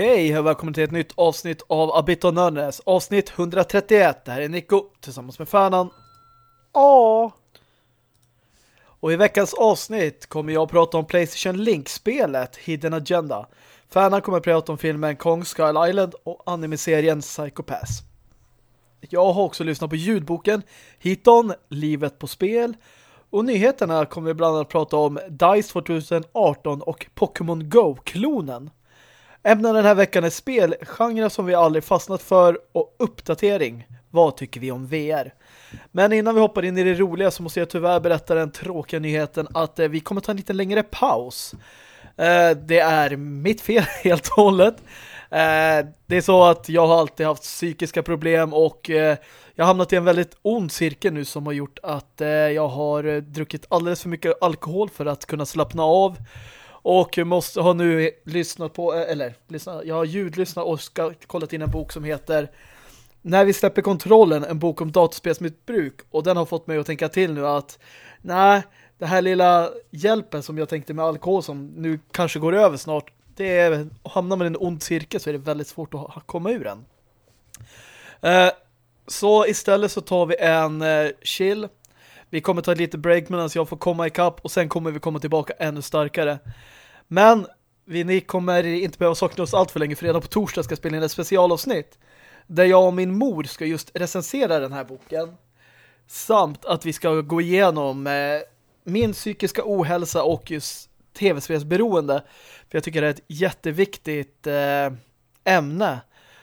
Okej, välkommen till ett nytt avsnitt av Abit och Nörnes. Avsnitt 131. Det här är Nico tillsammans med Färnan. Ja. Och i veckans avsnitt kommer jag att prata om Playstation Link-spelet Hidden Agenda. Färnan kommer att prata om filmen Kong Skull Island och anime-serien Psycho Pass. Jag har också lyssnat på ljudboken Hiton, Livet på spel. Och nyheterna kommer vi bland annat prata om DICE 2018 och Pokémon Go-klonen. Ämnen den här veckan är spel, genrer som vi aldrig fastnat för och uppdatering. Vad tycker vi om VR? Men innan vi hoppar in i det roliga så måste jag tyvärr berätta den tråkiga nyheten att eh, vi kommer ta en lite längre paus. Eh, det är mitt fel helt och hållet. Eh, det är så att jag har alltid haft psykiska problem och jag har hamnat i en väldigt ond cirkel nu som har gjort att jag har druckit alldeles för mycket alkohol för att kunna slappna av. Och måste ha nu lyssnat på, eh, eller lyssnat, jag har ljudlyssnat och ska, kollat in en bok som heter När vi släpper kontrollen, en bok om dataspelsmissbruk. Och den har fått mig att tänka till nu att nej, det här lilla hjälpen som jag tänkte med alkohol som nu kanske går över snart, det är, hamnar man i en ond cirkel så är det väldigt svårt att komma ur den. Eh, så istället så tar vi en eh, chill vi kommer ta lite break medan jag får komma ikapp och sen kommer vi komma tillbaka ännu starkare. Men vi, ni kommer inte behöva sakna oss allt för länge för redan på torsdag ska jag spela in ett specialavsnitt där jag och min mor ska just recensera den här boken. Samt att vi ska gå igenom eh, min psykiska ohälsa och just tv-spelsberoende. För jag tycker det är ett jätteviktigt eh, ämne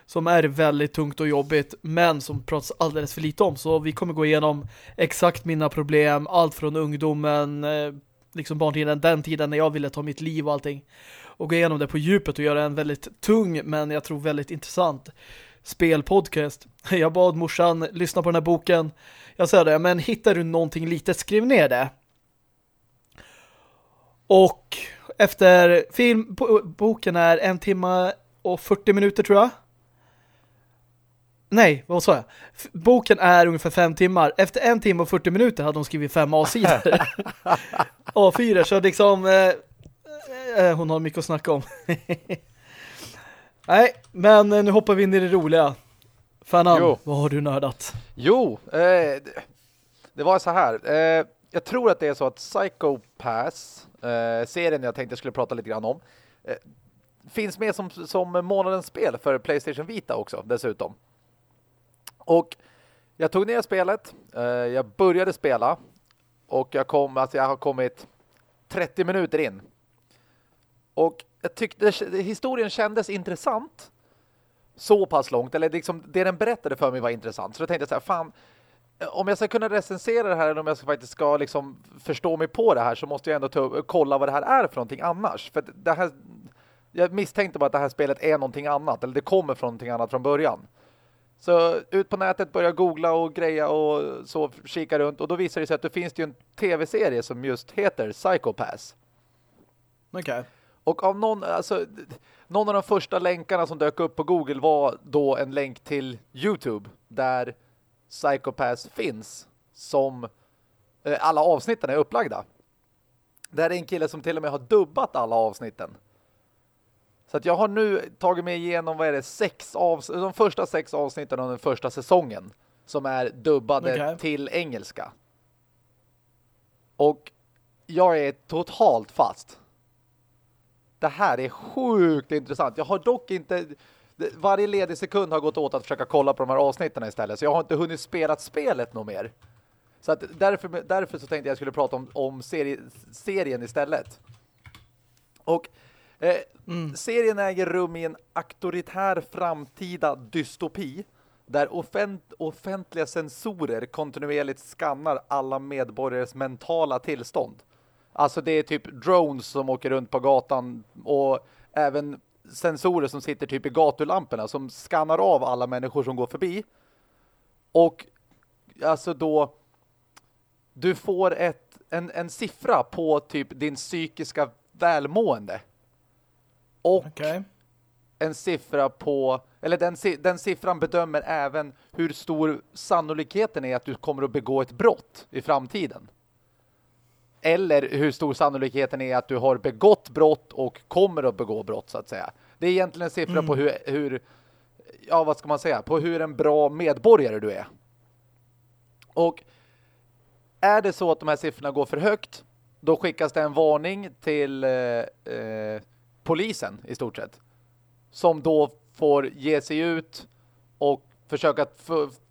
som är väldigt tungt och jobbigt men som pratas alldeles för lite om. Så vi kommer gå igenom exakt mina problem, allt från ungdomen, eh, liksom barntiden, den tiden när jag ville ta mitt liv och allting. Och gå igenom det på djupet och göra en väldigt tung men jag tror väldigt intressant spelpodcast. Jag bad morsan lyssna på den här boken. Jag sa det, men hittar du någonting litet, skriv ner det. Och efter film, boken är en timme och 40 minuter tror jag. Nej, vad sa jag? Boken är ungefär fem timmar. Efter en timme och 40 minuter hade de skrivit fem A-sidor. A4, så liksom eh, eh, hon har mycket att snacka om. Nej, men eh, nu hoppar vi in i det roliga. Fanan, jo. vad har du nördat? Jo, eh, det var så här. Eh, jag tror att det är så att Psycho Pass, eh, serien jag tänkte jag skulle prata lite grann om, finns med som, som månadens spel för Playstation Vita också, dessutom. Och jag tog ner spelet, eh, jag började spela och jag kom, alltså jag har kommit 30 minuter in. Och jag tyckte historien kändes intressant så pass långt, eller liksom, det den berättade för mig var intressant. Så då tänkte jag så här, fan, eh, om jag ska kunna recensera det här eller om jag ska faktiskt ska liksom förstå mig på det här så måste jag ändå ta, kolla vad det här är för någonting annars. För det här, jag misstänkte bara att det här spelet är någonting annat, eller det kommer från någonting annat från början. Så ut på nätet börja googla och greja och så kika runt och då visar det sig att det finns ju en tv-serie som just heter Psychopass. Okej. Okay. Och av någon, alltså, någon av de första länkarna som dök upp på Google var då en länk till Youtube där Psychopass finns som eh, alla avsnitten är upplagda. Det här är en kille som till och med har dubbat alla avsnitten. Så att jag har nu tagit mig igenom, vad är det, sex av, de första sex avsnitten av den första säsongen som är dubbade okay. till engelska. Och jag är totalt fast. Det här är sjukt intressant. Jag har dock inte... Varje ledig sekund har gått åt att försöka kolla på de här avsnitten istället. Så jag har inte hunnit spela spelet något mer. Så att därför, därför så tänkte jag skulle prata om, om serie, serien istället. Och Eh, mm. Serien äger rum i en auktoritär framtida dystopi där offent offentliga sensorer kontinuerligt skannar alla medborgares mentala tillstånd. Alltså det är typ drones som åker runt på gatan och även sensorer som sitter typ i gatulamporna som skannar av alla människor som går förbi. Och alltså då du får ett, en, en siffra på typ din psykiska välmående. Och okay. en siffra på, eller den, den siffran bedömer även hur stor sannolikheten är att du kommer att begå ett brott i framtiden. Eller hur stor sannolikheten är att du har begått brott och kommer att begå brott så att säga. Det är egentligen en siffra mm. på hur, hur, ja vad ska man säga, på hur en bra medborgare du är. Och är det så att de här siffrorna går för högt, då skickas det en varning till eh, eh, polisen i stort sett. Som då får ge sig ut och försöka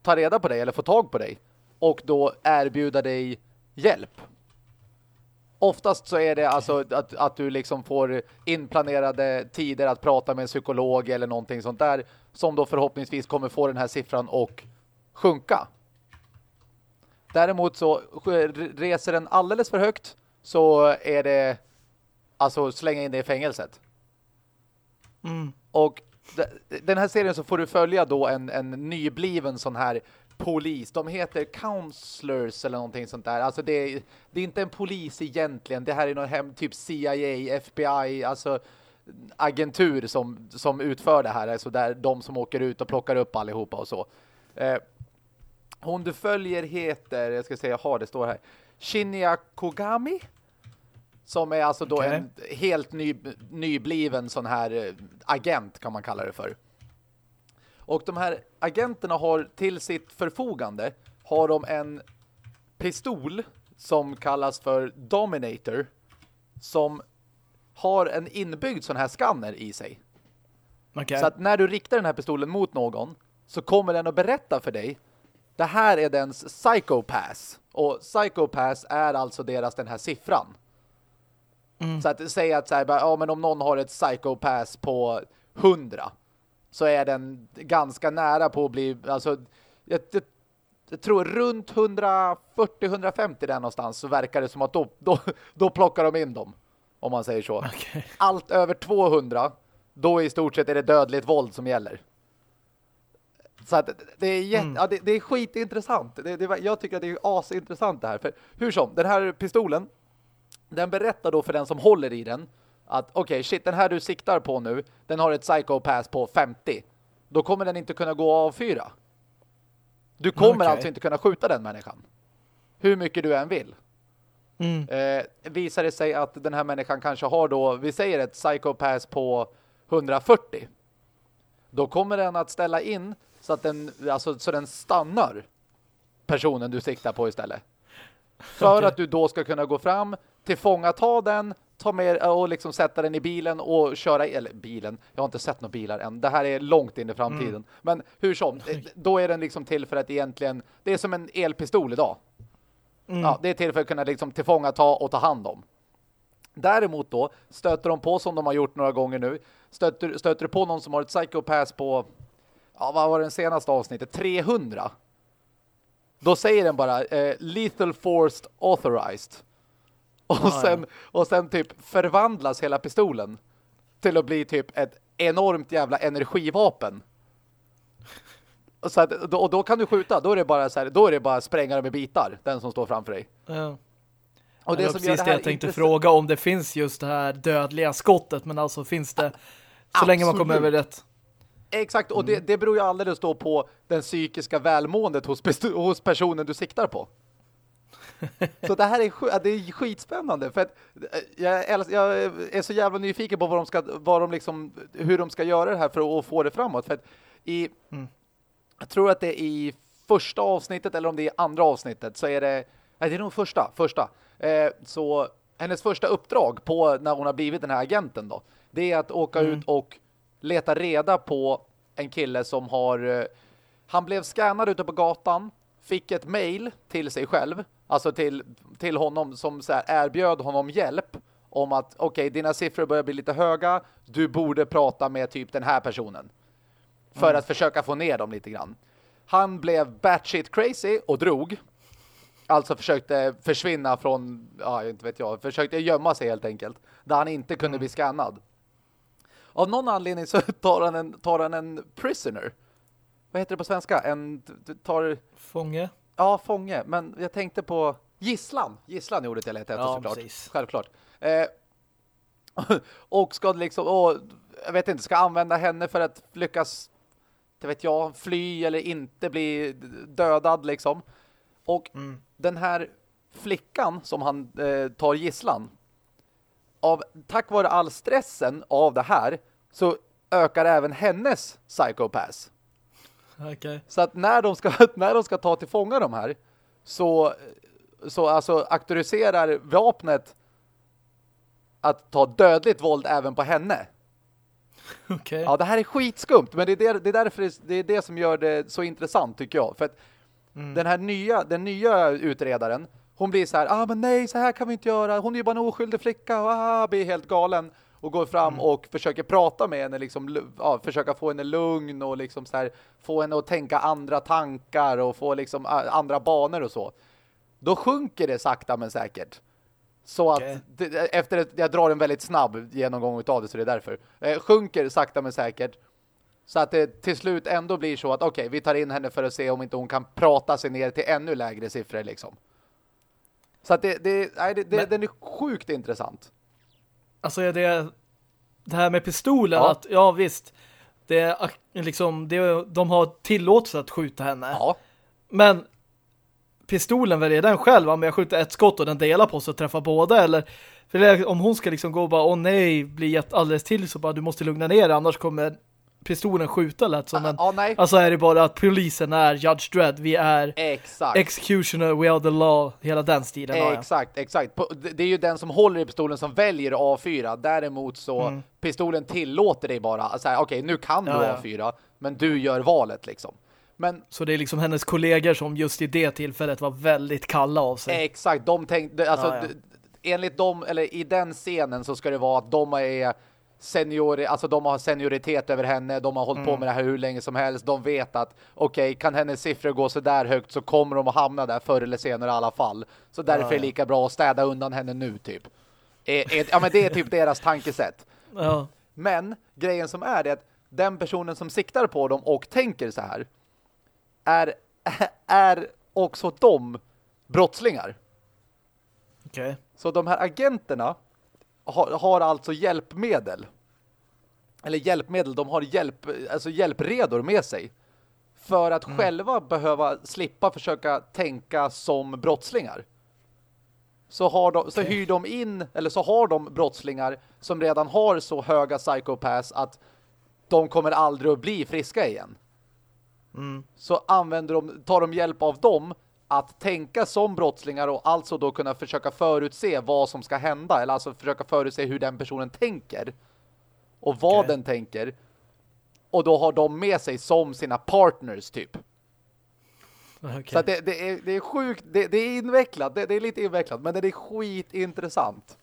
ta reda på dig eller få tag på dig. Och då erbjuda dig hjälp. Oftast så är det alltså att, att du liksom får inplanerade tider att prata med en psykolog eller någonting sånt där som då förhoppningsvis kommer få den här siffran och sjunka. Däremot så reser den alldeles för högt så är det alltså slänga in det i fängelset. Mm. Och den här serien så får du följa då en, en nybliven sån här polis. De heter counselors eller någonting sånt där. Alltså det är, det är inte en polis egentligen. Det här är någon hem, typ CIA, FBI, alltså agentur som, som utför det här. Alltså där de som åker ut och plockar upp allihopa och så. Eh, hon du följer heter, jag ska säga, jag har det står här. Shinya Kogami? Som är alltså då okay. en helt ny, nybliven sån här eh, agent kan man kalla det för. Och de här agenterna har till sitt förfogande har de en pistol som kallas för Dominator som har en inbyggd sån här skanner i sig. Okay. Så att när du riktar den här pistolen mot någon så kommer den att berätta för dig det här är dens Psychopass. Och Psychopass är alltså deras den här siffran. Mm. Så att säga att så här, ja, men om någon har ett Psychopass på 100 så är den ganska nära på att bli alltså jag, jag, jag tror runt 140-150 där någonstans så verkar det som att då, då, då plockar de in dem om man säger så. Okay. Allt över 200 då i stort sett är det dödligt våld som gäller. Så att det är jätte, mm. ja, det, det, är skitintressant. Det, det, jag tycker att det är asintressant det här. För hur som, den här pistolen den berättar då för den som håller i den att okej, okay, shit, den här du siktar på nu, den har ett psychopass på 50. Då kommer den inte kunna gå av fyra. Du kommer okay. alltså inte kunna skjuta den människan. Hur mycket du än vill. Mm. Eh, visar det sig att den här människan kanske har då, vi säger ett psychopass på 140. Då kommer den att ställa in så att den, alltså, så den stannar personen du siktar på istället. För okay. att du då ska kunna gå fram, tillfångata den, ta med och liksom sätta den i bilen och köra, eller bilen, jag har inte sett några bilar än. Det här är långt in i framtiden. Mm. Men hur som, då är den liksom till för att egentligen, det är som en elpistol idag. Mm. Ja, det är till för att kunna liksom tillfångata och ta hand om. Däremot då stöter de på som de har gjort några gånger nu. Stöter, stöter du på någon som har ett psychopass på ja, vad var den senaste avsnittet? 300. Då säger den bara eh, lethal forced authorized. Och, ah, sen, ja. och sen typ förvandlas hela pistolen till att bli typ ett enormt jävla energivapen. Så att, och då kan du skjuta, då är det bara så här, då är det bara sprängare med bitar, den som står framför dig. Ja. Och det, det som precis det, jag tänkte fråga om det finns just det här dödliga skottet, men alltså finns det så Absolut. länge man kommer över rätt. Exakt, och mm. det, det beror ju alldeles då på den psykiska välmåendet hos, hos personen du siktar på. Så det här är, det är skitspännande för att eh, jag, jag är så jävla nyfiken på vad de ska, vad de liksom, hur de ska göra det här för att få det framåt. För att i, mm. jag tror att det är i första avsnittet eller om det är andra avsnittet så är det, nej det är nog första, första. Eh, så hennes första uppdrag på när hon har blivit den här agenten då, det är att åka mm. ut och leta reda på en kille som har eh, han blev skannad ute på gatan fick ett mail till sig själv alltså till, till honom som så här, erbjöd honom hjälp om att okej, okay, dina siffror börjar bli lite höga du borde prata med typ den här personen för mm. att försöka få ner dem lite grann. Han blev batshit crazy och drog alltså försökte försvinna från ja, inte vet jag, försökte gömma sig helt enkelt där han inte kunde mm. bli skannad. Av någon anledning så tar han en, tar han en prisoner. Vad heter det på svenska? En tar... Fånge? Ja, fånge. Men jag tänkte på gisslan. Gisslan är ordet jag letade efter ja, såklart. Precis. Självklart. Eh, och ska liksom, och, jag vet inte, ska använda henne för att lyckas, det vet jag, fly eller inte bli dödad liksom. Och mm. den här flickan som han eh, tar gisslan av, tack vare all stressen av det här så ökar även hennes psychopass. Okay. Så att när de ska, när de ska ta till fånga de här så, så alltså auktoriserar vapnet att ta dödligt våld även på henne. Okay. Ja, det här är skitskumt, men det är, det, det är därför det, är det som gör det så intressant tycker jag. För att mm. den här nya, den nya utredaren, hon blir så här, ah men nej, så här kan vi inte göra. Hon är ju bara en oskyldig flicka och ah, blir helt galen och går fram mm. och försöker prata med henne liksom, ja, försöka få henne lugn och liksom så här, få henne att tänka andra tankar och få liksom andra banor och så. Då sjunker det sakta men säkert. Så att okay. det, efter ett, jag drar en väldigt snabb genomgång av det så det är därför. Eh, sjunker sakta men säkert. Så att det till slut ändå blir så att okej, okay, vi tar in henne för att se om inte hon kan prata sig ner till ännu lägre siffror liksom. Så att det, det, nej, det, det men, den är sjukt intressant. Alltså är det det här med pistolen ja. att ja visst det är liksom det, de har tillåtelse att skjuta henne. Ja. Men pistolen väljer den själv om jag skjuter ett skott och den delar på sig och träffar båda eller för om hon ska liksom gå och bara åh nej, bli alldeles till så bara du måste lugna ner annars kommer pistolen skjuta lätt som en, ah, nej. alltså är det bara att polisen är Judge Dredd, vi är exakt. executioner, we are the law, hela den stilen. Exakt, exakt. Det är ju den som håller i pistolen som väljer A4. Däremot så mm. pistolen tillåter dig bara, alltså, okej okay, nu kan du ja, A4, ja. men du gör valet liksom. Men, så det är liksom hennes kollegor som just i det tillfället var väldigt kalla av sig. Exakt, de tänkte, alltså ja, enligt dem, eller i den scenen så ska det vara att de är senior, alltså de har senioritet över henne, de har hållit mm. på med det här hur länge som helst, de vet att okej, okay, kan hennes siffror gå så där högt så kommer de att hamna där förr eller senare i alla fall. Så därför ja, ja. är det lika bra att städa undan henne nu typ. ja men det är typ deras tankesätt. Ja. Men grejen som är det att den personen som siktar på dem och tänker så här är, är också de brottslingar. Okej. Okay. Så de här agenterna har, har alltså hjälpmedel. Eller hjälpmedel, de har hjälp, alltså hjälpredor med sig. För att mm. själva behöva slippa försöka tänka som brottslingar. Så, har de, så hyr de in, eller så har de brottslingar som redan har så höga psychopaths att de kommer aldrig att bli friska igen. Mm. Så använder de, tar de hjälp av dem att tänka som brottslingar och alltså då kunna försöka förutse vad som ska hända eller alltså försöka förutse hur den personen tänker och vad okay. den tänker och då har de med sig som sina partners typ. Okay. Så det, det, är, det är sjukt, det, det är invecklat, det, det, är lite invecklat men det är skitintressant.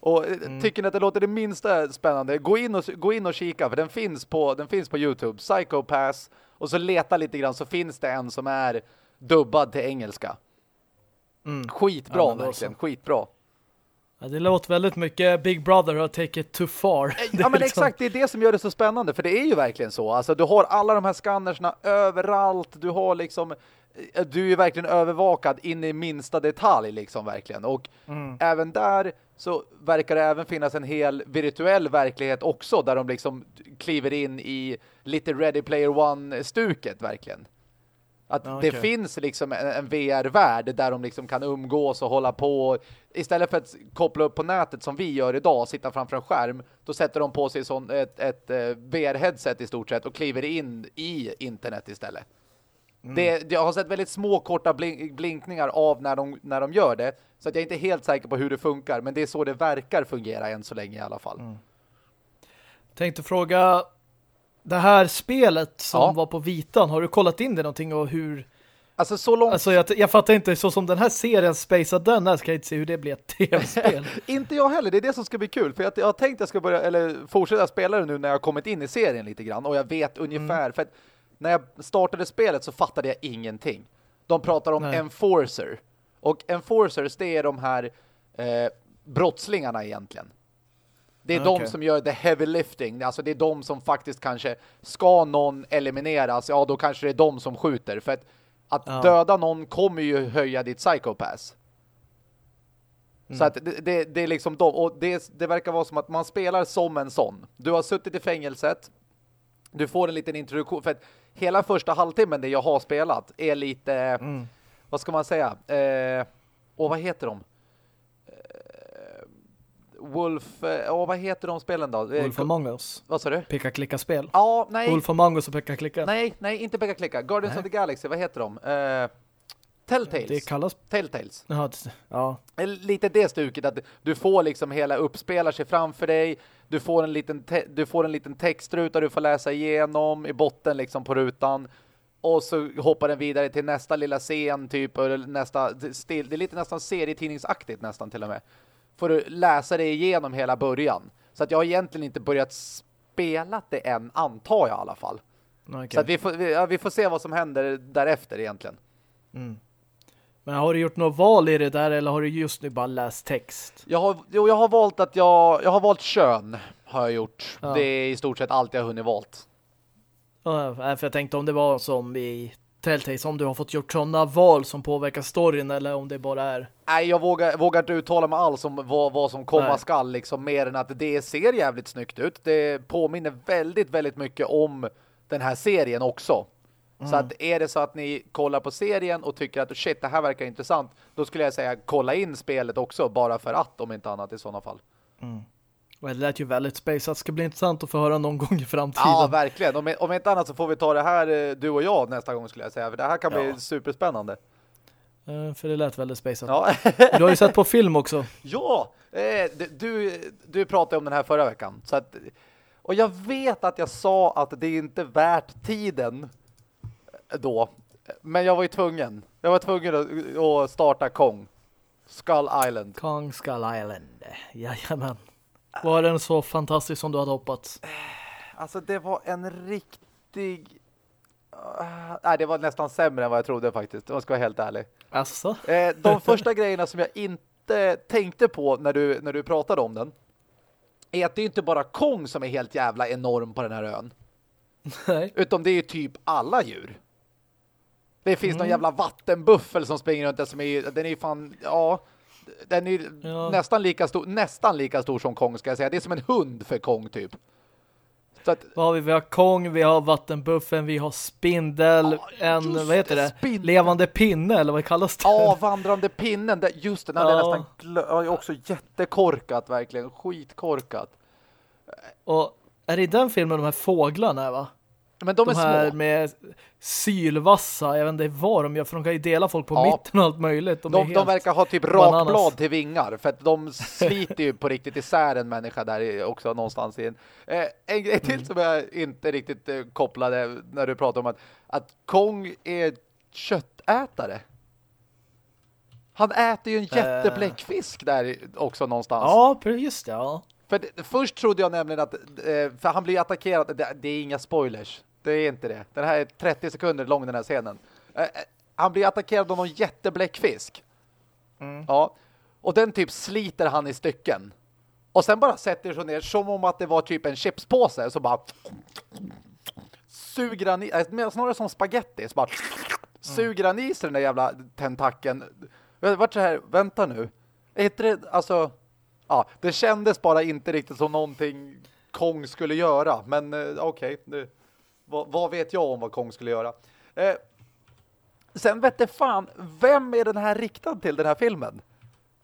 Och eh, mm. tycker ni att det låter det minsta spännande, gå in och, gå in och kika för den finns på, den finns på Youtube, Psychopass och så leta lite grann så finns det en som är dubbad till engelska. Mm. Skitbra ja, verkligen, skitbra. Ja, det låter väldigt mycket Big Brother har take it too far. Eh, ja, men liksom... exakt, det är det som gör det så spännande. För det är ju verkligen så. Alltså, du har alla de här skannerserna överallt. Du har liksom... Eh, du är verkligen övervakad in i minsta detalj, liksom verkligen. Och mm. även där så verkar det även finnas en hel virtuell verklighet också. Där de liksom kliver in i lite Ready Player One-stuket, verkligen. Att okay. det finns liksom en, en VR-värld där de liksom kan umgås och hålla på. Istället för att koppla upp på nätet som vi gör idag, sitta framför en skärm, då sätter de på sig sån, ett, ett, ett eh, VR-headset i stort sett och kliver in i internet istället. Mm. Det, jag har sett väldigt små korta blink, blinkningar av när de, när de gör det. Så att jag är inte helt säker på hur det funkar. Men det är så det verkar fungera än så länge i alla fall. Mm. Tänkte fråga det här spelet som ja. var på vitan, har du kollat in det någonting och hur... Alltså så långt... Alltså jag, jag fattar inte, så som den här serien spacad den här ska jag inte se hur det blir ett tv-spel. inte jag heller, det är det som ska bli kul. För jag, jag har tänkt att jag ska börja, eller fortsätta spela det nu när jag har kommit in i serien lite grann. Och jag vet ungefär, mm. för att när jag startade spelet så fattade jag ingenting. De pratar om Nej. enforcer. Och enforcers, det är de här eh, brottslingarna egentligen. Det är okay. de som gör the heavy lifting. Alltså det är de som faktiskt kanske ska någon elimineras, ja då kanske det är de som skjuter. För att, att ja. döda någon kommer ju höja ditt psychopass. Mm. Så att det, det, det, är liksom de, och det, det verkar vara som att man spelar som en sån. Du har suttit i fängelset, du får en liten introduktion, för att hela första halvtimmen det jag har spelat är lite, mm. vad ska man säga, eh, och vad heter de? Wolf, eh, åh, vad heter de spelen då? Eh, Wolf Among Us. Vad sa du? Peka-klicka-spel. Ja, nej. Wolf Among Us och Peka-klicka. Nej, nej, inte Pekka Klicka. Guardians Nej. of the Galaxy, vad heter de? Eh, Telltales. Det kallas... Telltales. Ja, det- ja. Lite det stuket att du får liksom hela uppspelar sig framför dig. Du får en liten te- du får en liten textruta du får läsa igenom i botten liksom på rutan. Och så hoppar den vidare till nästa lilla scen typ eller nästa still. Det är lite nästan serietidningsaktigt nästan till och med. Får du läsa det igenom hela början. Så att jag har egentligen inte börjat spela det än antar jag i alla fall. Okej. Så att vi får, vi, ja, vi får se vad som händer därefter egentligen. Men har du gjort något val i det där eller har du just nu bara läst text? Jag har, jo, jag har valt att jag, jag har valt kön har jag gjort. Ja. Det är i stort sett allt jag har hunnit valt. Ja, för jag tänkte om det var som i Telltales, om du har fått gjort sådana val som påverkar storyn eller om det bara är... Nej, jag vågar, vågar inte uttala mig alls om vad, vad som komma Nej. skall liksom mer än att det ser jävligt snyggt ut. Det påminner väldigt, väldigt mycket om den här serien också. Så att är det så att ni kollar på serien och tycker att shit, det här verkar intressant, då skulle jag säga kolla in spelet också, bara för att, om inte annat i sådana fall. Och det lät ju väldigt space, det ska bli intressant att få höra någon gång i framtiden. Ja, verkligen. Om, om inte annat så får vi ta det här, eh, du och jag, nästa gång skulle jag säga. För det här kan bli Ja. superspännande. Eh, För det lät väldigt space. Ja, Du har ju sett på film också. ja eh, du, du pratade om den här förra veckan. Så att, och jag vet att jag sa att det är inte värt tiden då. Men jag var ju tvungen. Jag var tvungen att, att starta Kong. Skull Island. Kong Skull Island. Jajamän. Var den så fantastisk som du hade hoppats? Alltså det var en riktig... Uh, nej, det var nästan sämre än vad jag trodde faktiskt. Om jag ska vara helt ärlig. Alltså? Eh, de första grejerna som jag inte tänkte på när du, när du pratade om den är att det är inte bara Kong som är helt jävla enorm på den här ön. Nej. Utan det är typ alla djur. Det finns någon jävla vattenbuffel som springer runt där som är, den är ju fan, ja, den är Ja. nästan lika stor, nästan lika stor som Kong ska jag säga. Det är som en hund för Kong typ. Att, Vad har vi? Vi har Kong, vi har vattenbuffen, vi har spindel, Ja, en, vad heter det, det? spindel. Levande pinne, eller vad kallas det? ja, vandrande pinnen, det, just det, den är Ja. nästan glö- ja, är också jättekorkat verkligen, skitkorkat. Och är det i den filmen de här fåglarna är va? Men de, De, är här små. med sylvassa, jag vet inte vad de gör för de kan ju dela folk på Ja. mitten och allt möjligt. De, De, de verkar ha typ rakblad till vingar för att de sliter ju på riktigt isär en människa där också någonstans i en. Eh, en grej till som jag inte riktigt eh, kopplade när du pratade om att, att Kong är köttätare. Han äter ju en jättebläckfisk där också någonstans. Ja, just det, ja. För det, först trodde jag nämligen att, eh, för han blir attackerad, det, det är inga spoilers. Det är inte det. Den här är 30 sekunder lång den här scenen. Eh, eh, han blir attackerad av någon jättebläckfisk. Ja. Och den typ sliter han i stycken. Och sen bara sätter sig ner som om att det var typ en chipspåse. Så bara suger han i, men snarare som spaghetti. Så bara suger han i sig den där jävla tentakeln. Vart så här, vänta nu. Är inte det, alltså, ja, det kändes bara inte riktigt som någonting Kong skulle göra. Men eh, okej, nu- vad, vad vet jag om vad Kong skulle göra? Eh, sen vet det fan, vem är den här riktad till den här filmen?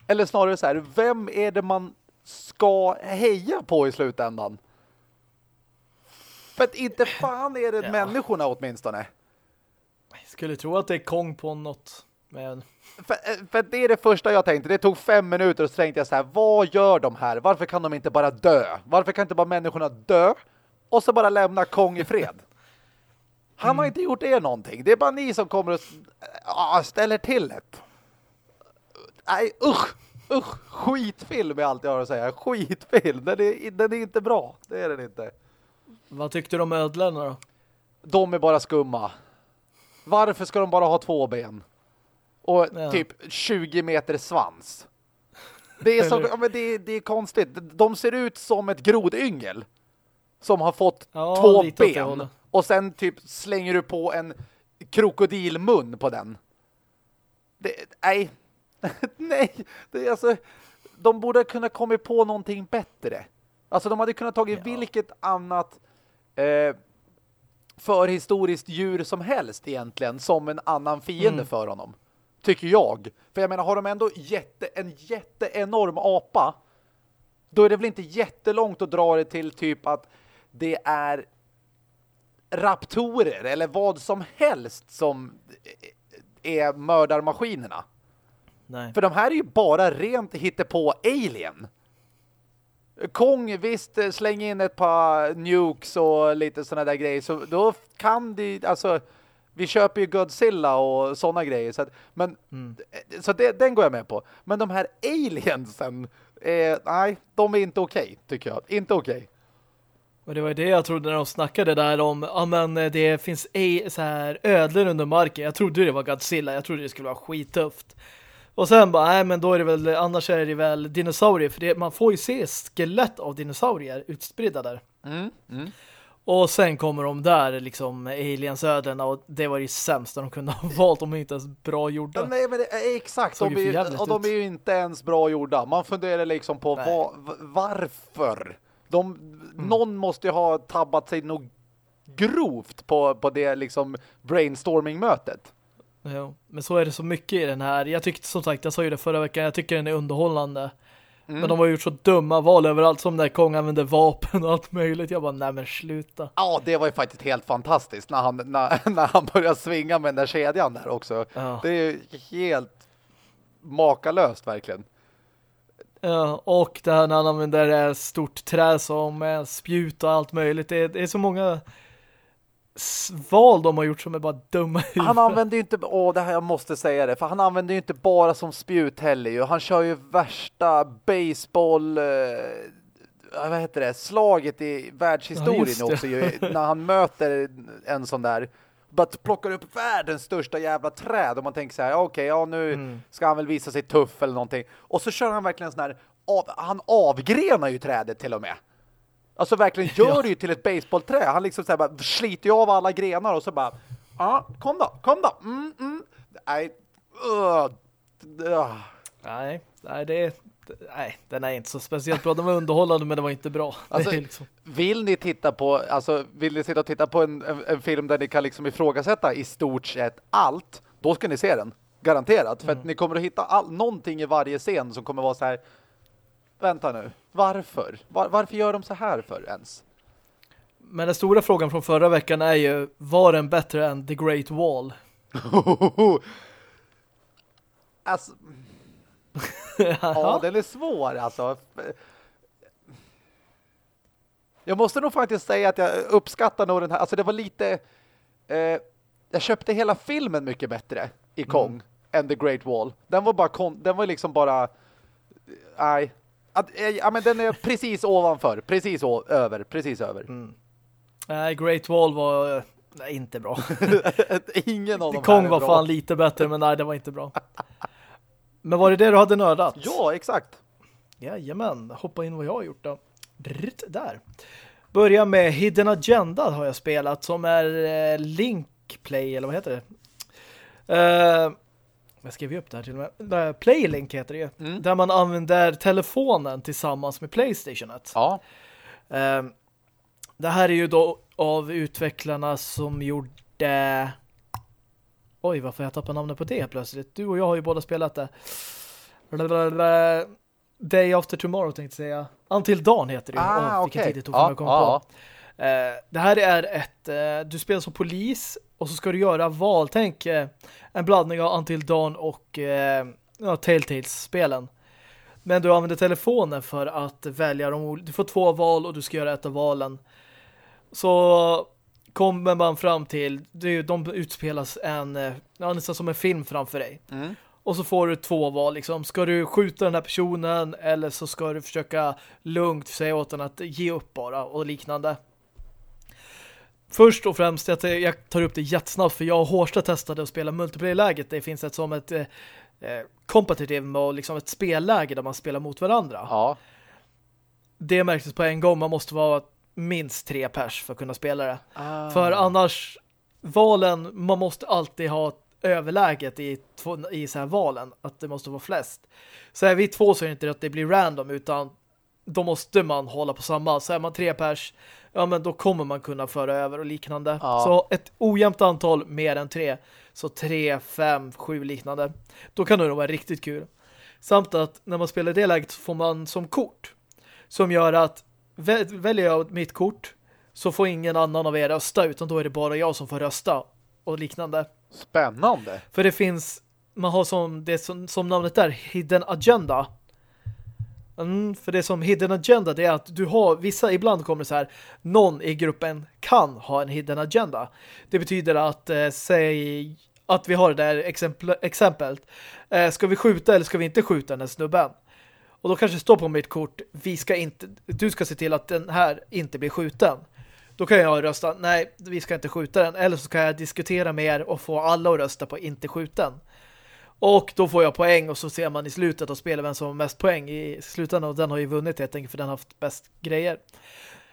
Eller snarare så här, vem är det man ska heja på i slutändan? För att inte fan är det Ja. människorna åtminstone. Jag skulle tro att det är Kong på något. Men För, eh, för det är det första jag tänkte. Det tog fem minuter och så tänkte jag så här, vad gör de här? Varför kan de inte bara dö? Varför kan inte bara människorna dö? Och så bara lämna Kong i fred. Han har inte gjort er någonting. Det är bara ni som kommer och ah, ställer till det. Nej, usch! Usch! Skitfilm är allt jag har att säga. Skitfilm. Den är, den är inte bra. Det är den inte. vad tyckte du om ödlorna då? De är bara skumma. Varför ska de bara ha två ben? Och Ja. typ 20 meter svans. Det är, så, ja, men det, är- det är konstigt. De ser ut som ett grodyngel. Som har fått Ja, två ben. Och sen typ slänger du på en krokodilmun på den. Det, nej. nej. Det är alltså, de borde kunna komma på någonting bättre. Alltså de hade kunnat tagit Ja. vilket annat eh, förhistoriskt djur som helst egentligen som en annan fiende Mm. för honom. Tycker jag. För jag menar, har de ändå jätte, en jätteenorm apa då är det väl inte jättelångt att dra det till typ att det är raptorer eller vad som helst som är mördarmaskinerna. Nej. För de här är ju bara rent hittepå alien. Kong, visst, släng in ett par nukes och lite sådana där grejer. Så då kan det, alltså, vi köper ju Godzilla och sådana grejer. Så att, men, mm. så det, den går jag med på. Men de här aliensen, eh, nej, de är inte okej, okay, tycker jag. Inte okej. Okay. Och det var det jag trodde när de snackade där om ja men det finns så här ödlor under marken. Jag trodde det var Godzilla. Jag trodde det skulle vara skittufft. Och sen bara, nej men då är det väl, annars är det väl dinosaurier. För det, man får ju se skelett av dinosaurier utspridda där. Mm, mm. Och sen kommer de där liksom aliensödlorna och det var ju sämsta de kunde ha valt. De är inte ens bra gjorda. Ja, nej men det är exakt, de är, och de är ju inte ens bra gjorda. Man funderar liksom på var, varför. De, mm. Någon måste ju ha tabbat sig nog grovt på, på det liksom brainstorming-mötet. Ja, men så är det så mycket i den här. Jag tyckte som sagt, jag sa ju det förra veckan, jag tycker den är underhållande. Mm. Men de har gjort så dumma val överallt som när Kong använde vapen och allt möjligt. Jag bara, nej men sluta. Ja, det var ju faktiskt helt fantastiskt när han, när, när han började svinga med den där kedjan där också. Ja. Det är ju helt makalöst verkligen. Ja, och det här när han använder ett stort trä som spjut och allt möjligt. Det är, det är så många val de har gjort som är bara dumma Han använder ju inte, åh det här jag måste säga det, för han använder ju inte bara som spjut heller ju. Han kör ju värsta baseball, eh, vad heter det, slaget i världshistorien ja, också ju, när han möter en sån där plockar upp världens största jävla träd och man tänker så här, okej, okay, ja nu mm. ska han väl visa sig tuff eller någonting. Och så kör han verkligen sån här, av, han avgrenar ju trädet till och med. Alltså verkligen gör det ju till ett baseballträ. Han liksom så här bara sliter ju av alla grenar och så bara ja, kom då, kom då. Mm, mm. Nej. Uh, uh. Nej, nej det nej, den är inte så speciellt bra. Den var underhållande men det var inte bra. Alltså, liksom... Vill ni titta på alltså vill ni sitta och titta på en, en, en, film där ni kan liksom ifrågasätta i stort sett allt, då ska ni se den. Garanterat. För mm. att ni kommer att hitta all, någonting i varje scen som kommer vara så här vänta nu. Varför? Var, varför gör de så här för ens? Men den stora frågan från förra veckan är ju, var den bättre än The Great Wall? alltså... ja, den är svår alltså. Jag måste nog faktiskt säga att jag uppskattar nog den här. Alltså det var lite... Eh, jag köpte hela filmen mycket bättre i Kong mm. än The Great Wall. Den var bara... Den var liksom bara... Nej, eh, ja, men den är precis ovanför. Precis över. Precis över. Mm. Nej, Great Wall var nej, inte bra. Ingen av dem Kong var bra. fan lite bättre, men nej, det var inte bra. Men var det det du hade nördat? Ja, exakt. Jajamän, hoppa in vad jag har gjort då. Där. Börja med Hidden Agenda har jag spelat som är eh, Link Play, eller vad heter det? Uh, jag skrev ju upp det här till och med. Playlink heter det ju. Mm. Där man använder telefonen tillsammans med Playstationet. Ja. Um, det här är ju då av utvecklarna som gjorde... Oj, varför jag tappar namnet på det plötsligt? Du och jag har ju båda spelat det. Day After Tomorrow tänkte jag säga. Until Dawn heter det. Ah, oh, okay. tid det tog ja, komma ja. på. Uh, det här är ett... Uh, du spelar som polis och så ska du göra val. Tänk uh, en blandning av Until Dawn och uh, Telltales-spelen. Men du använder telefonen för att välja dem. Du får två val och du ska göra ett av valen. Så kommer man fram till de utspelas en ja, nästan som en film framför dig. Mm. Och så får du två val liksom. Ska du skjuta den här personen eller så ska du försöka lugnt säga åt den att ge upp bara och liknande. Först och främst, jag, jag tar upp det jättesnabbt för jag och Hårsta testade att spela multiplayer-läget. Det finns ett som ett eh, competitive och liksom ett spelläge där man spelar mot varandra. Ja. Det märktes på en gång. Man måste vara minst tre pers för att kunna spela det. Ah. För annars, valen, man måste alltid ha överläget i, i så här valen. Att det måste vara flest. Så är vi två så är det inte att det blir random utan då måste man hålla på samma. Så är man tre pers ja men då kommer man kunna föra över och liknande. Ja. Så ett ojämnt antal mer än tre. Så tre, fem, sju liknande. Då kan det nog vara riktigt kul. Samt att när man spelar det läget så får man som kort. som gör att väljer jag mitt kort så får ingen annan av er rösta utan då är det bara jag som får rösta och liknande. Spännande. För det finns man har som det som, som namnet är Hidden Agenda. Mm, för det som Hidden Agenda det är att du har vissa, ibland kommer så här någon i gruppen kan ha en Hidden Agenda. Det betyder att eh, säg att vi har det där exempel, exemplet. Eh, ska vi skjuta eller ska vi inte skjuta den här snubben? Och då kanske det står på mitt kort vi ska inte, du ska se till att den här inte blir skjuten. Då kan jag rösta, nej, vi ska inte skjuta den. Eller så kan jag diskutera med er och få alla att rösta på inte skjuten. Och då får jag poäng och så ser man i slutet av spelet vem som har mest poäng i slutändan och den har ju vunnit helt enkelt för den har haft bäst grejer.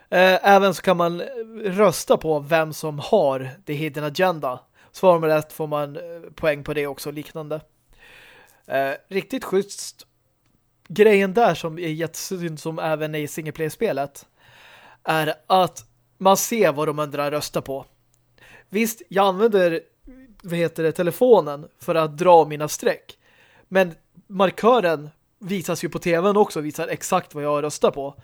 Eh, även så kan man rösta på vem som har the hidden agenda. Svarar man rätt får man eh, poäng på det också liknande. Eh, riktigt schysst grejen där som är jättesynd som även i singleplay-spelet är att man ser vad de andra röstar på. Visst, jag använder vad heter det, telefonen för att dra mina streck. Men markören visas ju på tvn också, visar exakt vad jag röstar på.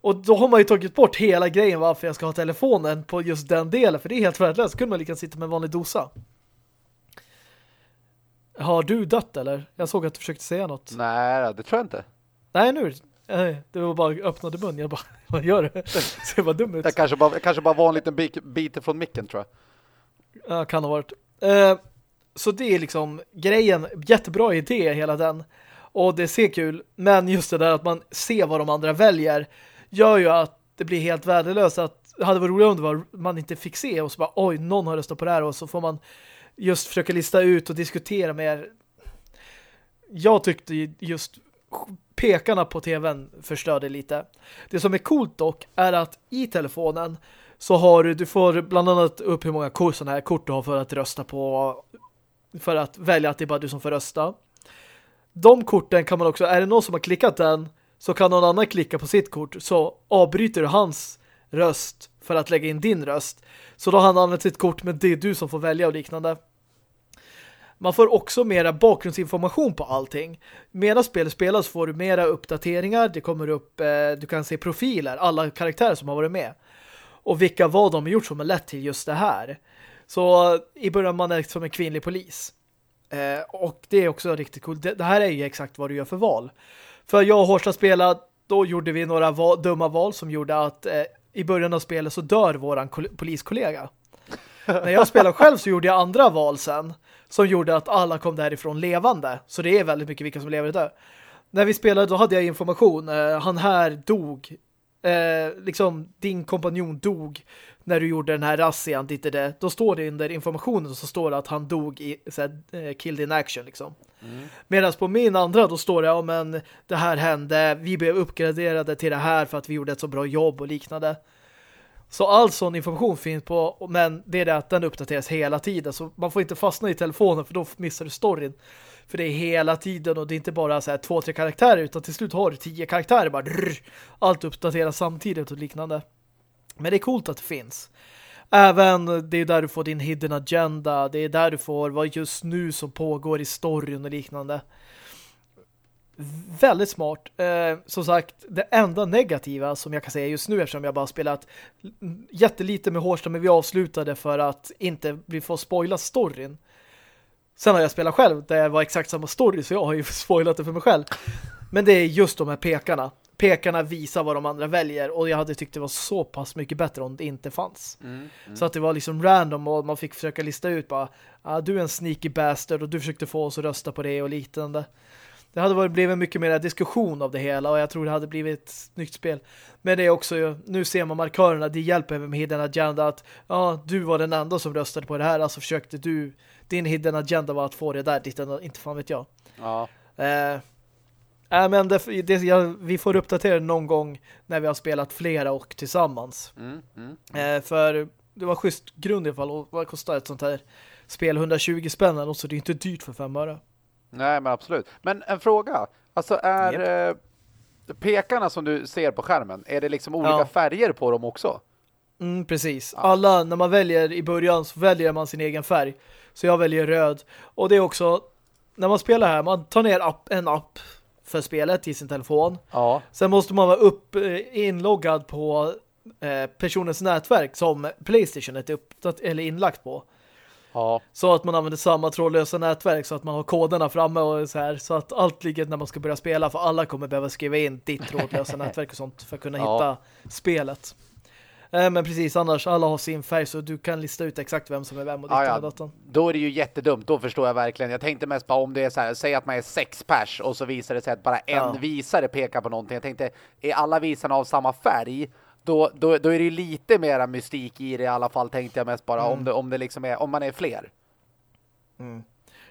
Och då har man ju tagit bort hela grejen varför jag ska ha telefonen på just den delen, för det är helt värdelöst. Så kunde man lika sitta med en vanlig dosa. Har du dött eller? Jag såg att du försökte säga något. Nej, det tror jag inte. Nej, nu. Det var bara öppnade mun. Jag bara, vad gör du? Ser bara dum ut. Jag kanske bara, jag kanske bara var en liten bit från micken tror jag. Ja, kan ha varit. Eh, så det är liksom grejen, jättebra idé hela den. Och det ser kul, men just det där att man ser vad de andra väljer gör ju att det blir helt värdelöst att det hade varit roligt om det var, man inte fick se och så bara, oj, någon har röstat på det här och så får man just försöka lista ut och diskutera med er. jag tyckte just pekarna på tvn förstörde lite. Det som är coolt dock är att i telefonen så har du, du får bland annat upp hur många kort, sådana här kort du har för att rösta på för att välja att det är bara du som får rösta. De korten kan man också, är det någon som har klickat den så kan någon annan klicka på sitt kort så avbryter du hans röst för att lägga in din röst. Så då har han använt sitt kort men det är du som får välja och liknande. Man får också mera bakgrundsinformation på allting. Medan spelet spelas får du mera uppdateringar. Det kommer upp, eh, du kan se profiler, alla karaktärer som har varit med och vilka vad de har gjort som har lett till just det här. Så eh, i början man är som en kvinnlig polis. Eh, och det är också riktigt coolt. Det, det, här är ju exakt vad du gör för val. För jag och Horsta spelade, då gjorde vi några val, dumma val som gjorde att eh, i början av spelet så dör våran poliskollega. När jag spelade själv så gjorde jag andra val sen som gjorde att alla kom därifrån levande. Så det är väldigt mycket vilka som lever idag. När vi spelade då hade jag information. Eh, han här dog eh, liksom din kompanjon dog när du gjorde den här razzian, dit det, då står det under informationen så står det att han dog i så här, eh, killed in action liksom. Mm. Medan på min andra då står det, ja men det här hände, vi blev uppgraderade till det här för att vi gjorde ett så bra jobb och liknande. Så all sån information finns på, men det är det att den uppdateras hela tiden. Så man får inte fastna i telefonen för då missar du storyn. För det är hela tiden och det är inte bara så här två, tre karaktärer utan till slut har du tio karaktärer. Bara drr, allt uppdateras samtidigt och liknande. Men det är coolt att det finns. Även det är där du får din hidden agenda. Det är där du får vad just nu som pågår i storyn och liknande. Väldigt smart. Eh, som sagt, det enda negativa som jag kan säga just nu eftersom jag bara spelat jättelite med Hårsta men vi avslutade för att inte bli få spoila storyn. Sen har jag spelat själv det var exakt samma story så jag har ju spoilat det för mig själv. Men det är just de här pekarna. Pekarna visar vad de andra väljer och jag hade tyckt det var så pass mycket bättre om det inte fanns. Mm, mm. Så att det var liksom random och man fick försöka lista ut bara, ah, du är en sneaky bastard och du försökte få oss att rösta på det och liknande. Det hade varit, blivit mycket mer diskussion av det hela och jag tror det hade blivit ett nytt spel. Men det är också, nu ser man markörerna, det hjälper med Hidden Agenda att ja, du var den enda som röstade på det här, alltså försökte du din hidden agenda var att få det där dit, inte fan vet jag. Ja. Eh, äh, men det, det, ja, vi får uppdatera någon gång när vi har spelat flera och tillsammans. Mm, mm. Eh, för det var schysst grund i alla fall. Och vad kostar ett sånt här spel? 120 spänn och så det är inte dyrt för fem öre. Nej, men absolut. Men en fråga. Alltså är yep. eh, pekarna som du ser på skärmen, är det liksom olika ja. färger på dem också? Mm, precis. Ja. Alla, när man väljer i början så väljer man sin egen färg. Så jag väljer röd. Och det är också, när man spelar här, man tar ner app, en app för spelet i sin telefon. Ja. Sen måste man vara upp eh, inloggad på eh, personens nätverk som Playstation är uppdatt eller inlagt på. Ja. Så att man använder samma trådlösa nätverk så att man har koderna framme och så här. Så att allt ligger när man ska börja spela för alla kommer behöva skriva in ditt trådlösa nätverk och sånt för att kunna Ja. hitta spelet. Eh, men precis, annars alla har sin färg så du kan lista ut exakt vem som är vem och Ja, ditt ja. datorn. Då är det ju jättedumt, då förstår jag verkligen. Jag tänkte mest bara om det är så här, säg att man är sex pers och så visar det sig att bara en Ja. visare pekar på någonting. Jag tänkte, är alla visarna av samma färg? Då, då, då är det ju lite mera mystik i det i alla fall, tänkte jag mest bara. Mm. Om, det, om det liksom är, om man är fler.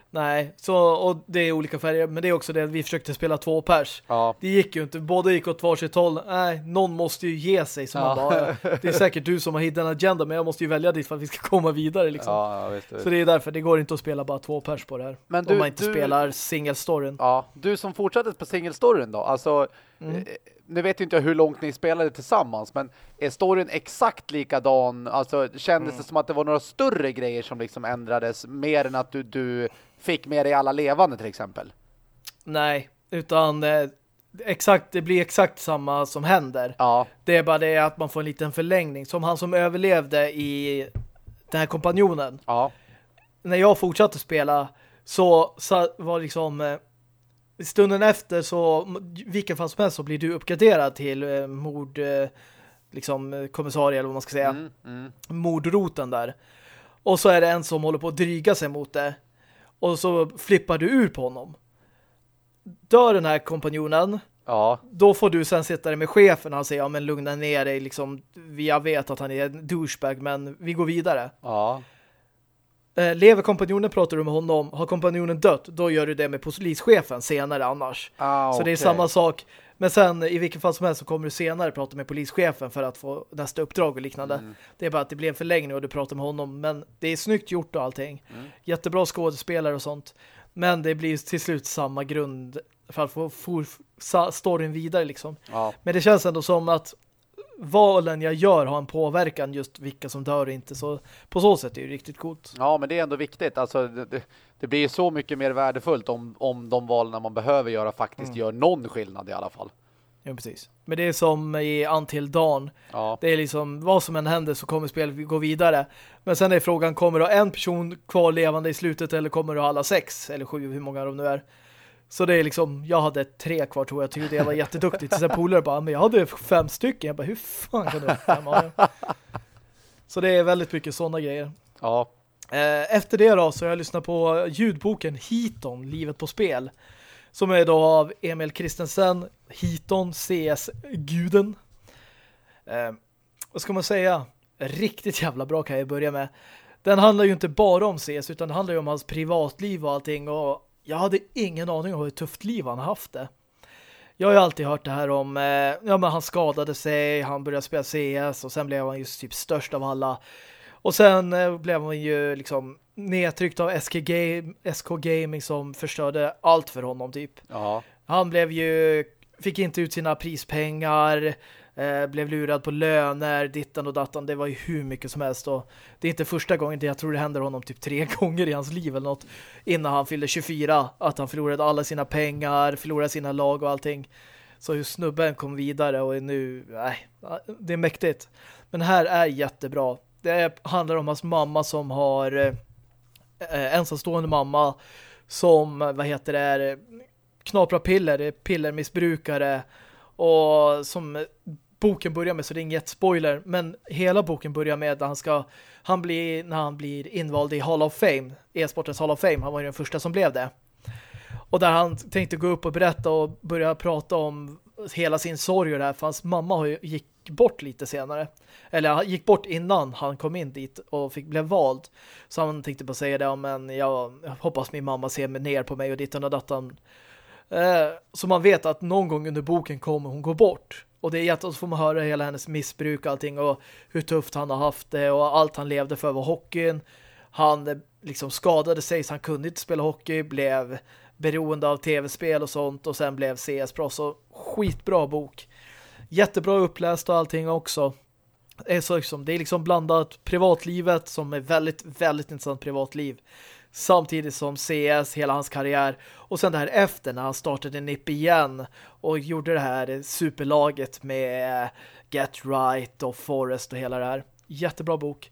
Nej, så, och det är olika färger, men det är också det att vi försökte spela två pers. Ja. Det gick ju inte, båda gick åt varsitt håll. Nej, någon måste ju ge sig. Så Ja. man bara, det är säkert du som har hidden agenda, men jag måste ju välja dit för att vi ska komma vidare liksom. Ja, visst, visst. Så det är därför, det går inte att spela bara två pers på det här. Men om du- man inte du- spelar single-storyn. Ja, du som fortsatte på single-storyn då, alltså Mm. Nu vet inte jag hur långt ni spelade tillsammans, men är storyn exakt likadan? Alltså kändes Mm. det som att det var några större grejer som liksom ändrades, mer än att du, du fick med dig alla levande till exempel? Nej, utan eh, exakt, det blir exakt samma som händer. Ja, Det är bara det att man får en liten förlängning. Som han som överlevde i den här kompanjonen. ja, När jag fortsatte spela så, så var liksom eh, stunden efter så vilken fall som helst så blir du uppgraderad till eh, mord eh, liksom eh, kommissarie eller vad man ska säga. mm, mm. mordroten där. Och så är det en som håller på att dryga sig mot det. Och så flippar du ur på honom. Dör den här kompanjonen, ja, då får du sen sitta där med chefen och han säger, ja men lugna ner dig, liksom, jag vet att han är en douchebag, men vi går vidare. ja, Eh, lever kompanjonen pratar du med honom, har kompanjonen dött, då gör du det med polischefen senare annars. ah, Så det är samma sak. Men sen i vilken fall som helst så kommer du senare prata med polischefen för att få nästa uppdrag och liknande. Mm. Det är bara att det blir en förlängning och du pratar med honom. Men det är snyggt gjort och allting. Mm. Jättebra skådespelare och sånt. Men det blir till slut samma grund för att få storyn vidare liksom. Ja, Men det känns ändå som att valen jag gör har en påverkan just vilka som dör och inte. Så på så sätt är det ju riktigt coolt. ja, men det är ändå viktigt. Alltså, det, det, det blir så mycket mer värdefullt om, om de valen man behöver göra faktiskt Mm. gör någon skillnad i alla fall. Ja, precis. Men det är som i Until Dawn. Ja, Det är liksom, vad som än händer så kommer spelet gå vidare. Men sen är frågan, kommer du ha en person kvar levande i slutet eller kommer du ha alla sex? Eller sju, hur många de nu är. Så det är liksom, jag hade tre kvar tror jag, tyckte jag var jätteduktigt. Så sen polare bara, men jag hade fem stycken. Jag bara, hur fan kan du ha fem? Så det är väldigt mycket sådana grejer. ja, Eh, Efter det då så har jag lyssnat på ljudboken Hiton, Livet på spel. Som är då av Emil Kristensen, Hiton, CS-guden. Eh, vad ska man säga? Riktigt jävla bra kan jag börja med. Den handlar ju inte bara om CS utan det handlar ju om hans privatliv och allting. Och jag hade ingen aning om hur tufft liv han haft det. Jag har ju alltid hört det här om, eh, ja men han skadade sig, han började spela CS och sen blev han just typ störst av alla. Och sen eh, blev han ju liksom nedtryckt av SK, Game, SK Gaming som förstörde allt för honom typ. ja, Han blev ju, fick inte ut sina prispengar, eh, blev lurad på löner, dittan och dattan. Det var ju hur mycket som helst. Och det är inte första gången, det jag tror det händer honom typ tre gånger i hans liv eller något. Innan han fyllde 24, att han förlorade alla sina pengar, förlorade sina lag och allting. Så hur snubben kom vidare och är nu, nej, det är mäktigt. Men här är jättebra. Det handlar om hans mamma som har eh, eh ensamstående mamma som, vad heter det, knaprar piller, pillermissbrukare och som boken börjar med så det är inget spoiler, men hela boken börjar med att han ska han blir, när han blir invald i Hall of Fame, e-sportens Hall of Fame, han var ju den första som blev det. Och där han tänkte gå upp och berätta och börja prata om hela sin sorg och det här, för hans mamma gick bort lite senare. Eller han gick bort innan han kom in dit och fick, blev vald. Så han tänkte bara säga det, ja, men jag, hoppas min mamma ser mig ner på mig och ditt och dattan. Eh, så man vet att någon gång under boken kommer hon gå bort. Och det är jätte, så får man höra hela hennes missbruk och allting och hur tufft han har haft det och allt han levde för var hockeyn. Han eh, liksom skadade sig så han kunde inte spela hockey, blev beroende av tv-spel och sånt och sen blev CS-bra Så skitbra bok. Jättebra uppläst och allting också. Det är, så liksom, det är liksom blandat privatlivet som är väldigt, väldigt intressant privatliv. Samtidigt som CS, hela hans karriär. Och sen det här efter när han startade NIP igen och gjorde det här superlaget med Get Right och Forest och hela det här. Jättebra bok.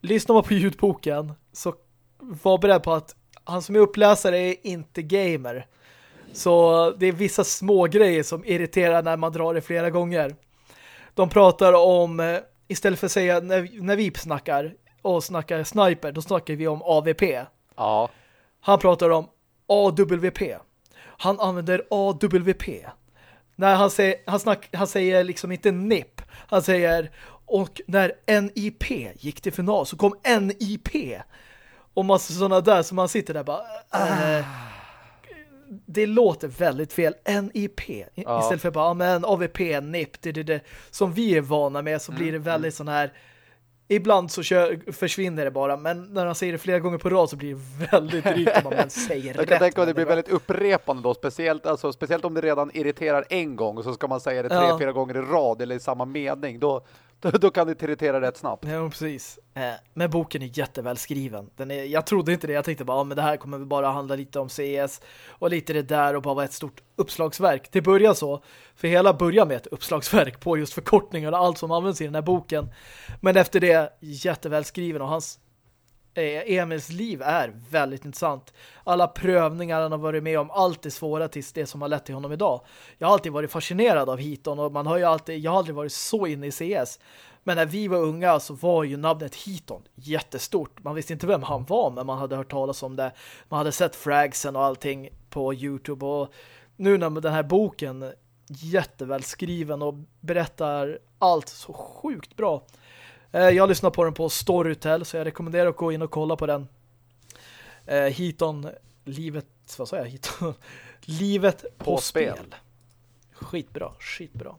Lyssnar man på ljudboken så var beredd på att han som är uppläsare är inte gamer. Så det är vissa små grejer som irriterar när man drar det flera gånger. De pratar om, eh, istället för att säga när, när vi snackar och snackar sniper, då snackar vi om AVP. Ja. Han pratar om AWP. Han använder AWP. När han säger, han, snack, han säger liksom inte NIP. Han säger och när NIP gick till final så kom NIP. Och massa sådana där som man sitter där bara äh, det låter väldigt fel. NIP. Ja. Istället för bara, men AVP, NIP, det, det, det, som vi är vana med så blir det mm, väldigt mm. sån här ibland så kör, försvinner det bara, men när han säger det flera gånger på rad så blir det väldigt drygt om man säger Jag kan tänka att det blir väldigt upprepande då, speciellt, alltså, speciellt om det redan irriterar en gång och så ska man säga det tre, ja. fyra gånger i rad eller i samma mening, då, då, då kan det irritera rätt snabbt. Ja, precis. Eh, men boken är jättevälskriven. Den är, jag trodde inte det. Jag tänkte bara, ja, men det här kommer bara handla lite om CS och lite det där och bara vara ett stort uppslagsverk. Det börjar så. För hela börjar med ett uppslagsverk på just förkortningar och allt som används i den här boken. Men efter det, jättevälskriven och hans Eh, Emils liv är väldigt intressant. Alla prövningar han har varit med om, allt är svåra tills det som har lett till honom idag. Jag har alltid varit fascinerad av Hiton och man har ju alltid, jag har aldrig varit så inne i CS. Men när vi var unga så var ju namnet Hiton jättestort. Man visste inte vem han var men man hade hört talas om det. Man hade sett fragsen och allting på Youtube och nu när den här boken jättevälskriven och berättar allt så sjukt bra. Eh, jag lyssnar på den på Storytel så jag rekommenderar att gå in och kolla på den. Eh, Hiton, livet, vad sa jag? Hiton? livet på, på spel. spel. Skitbra, skitbra.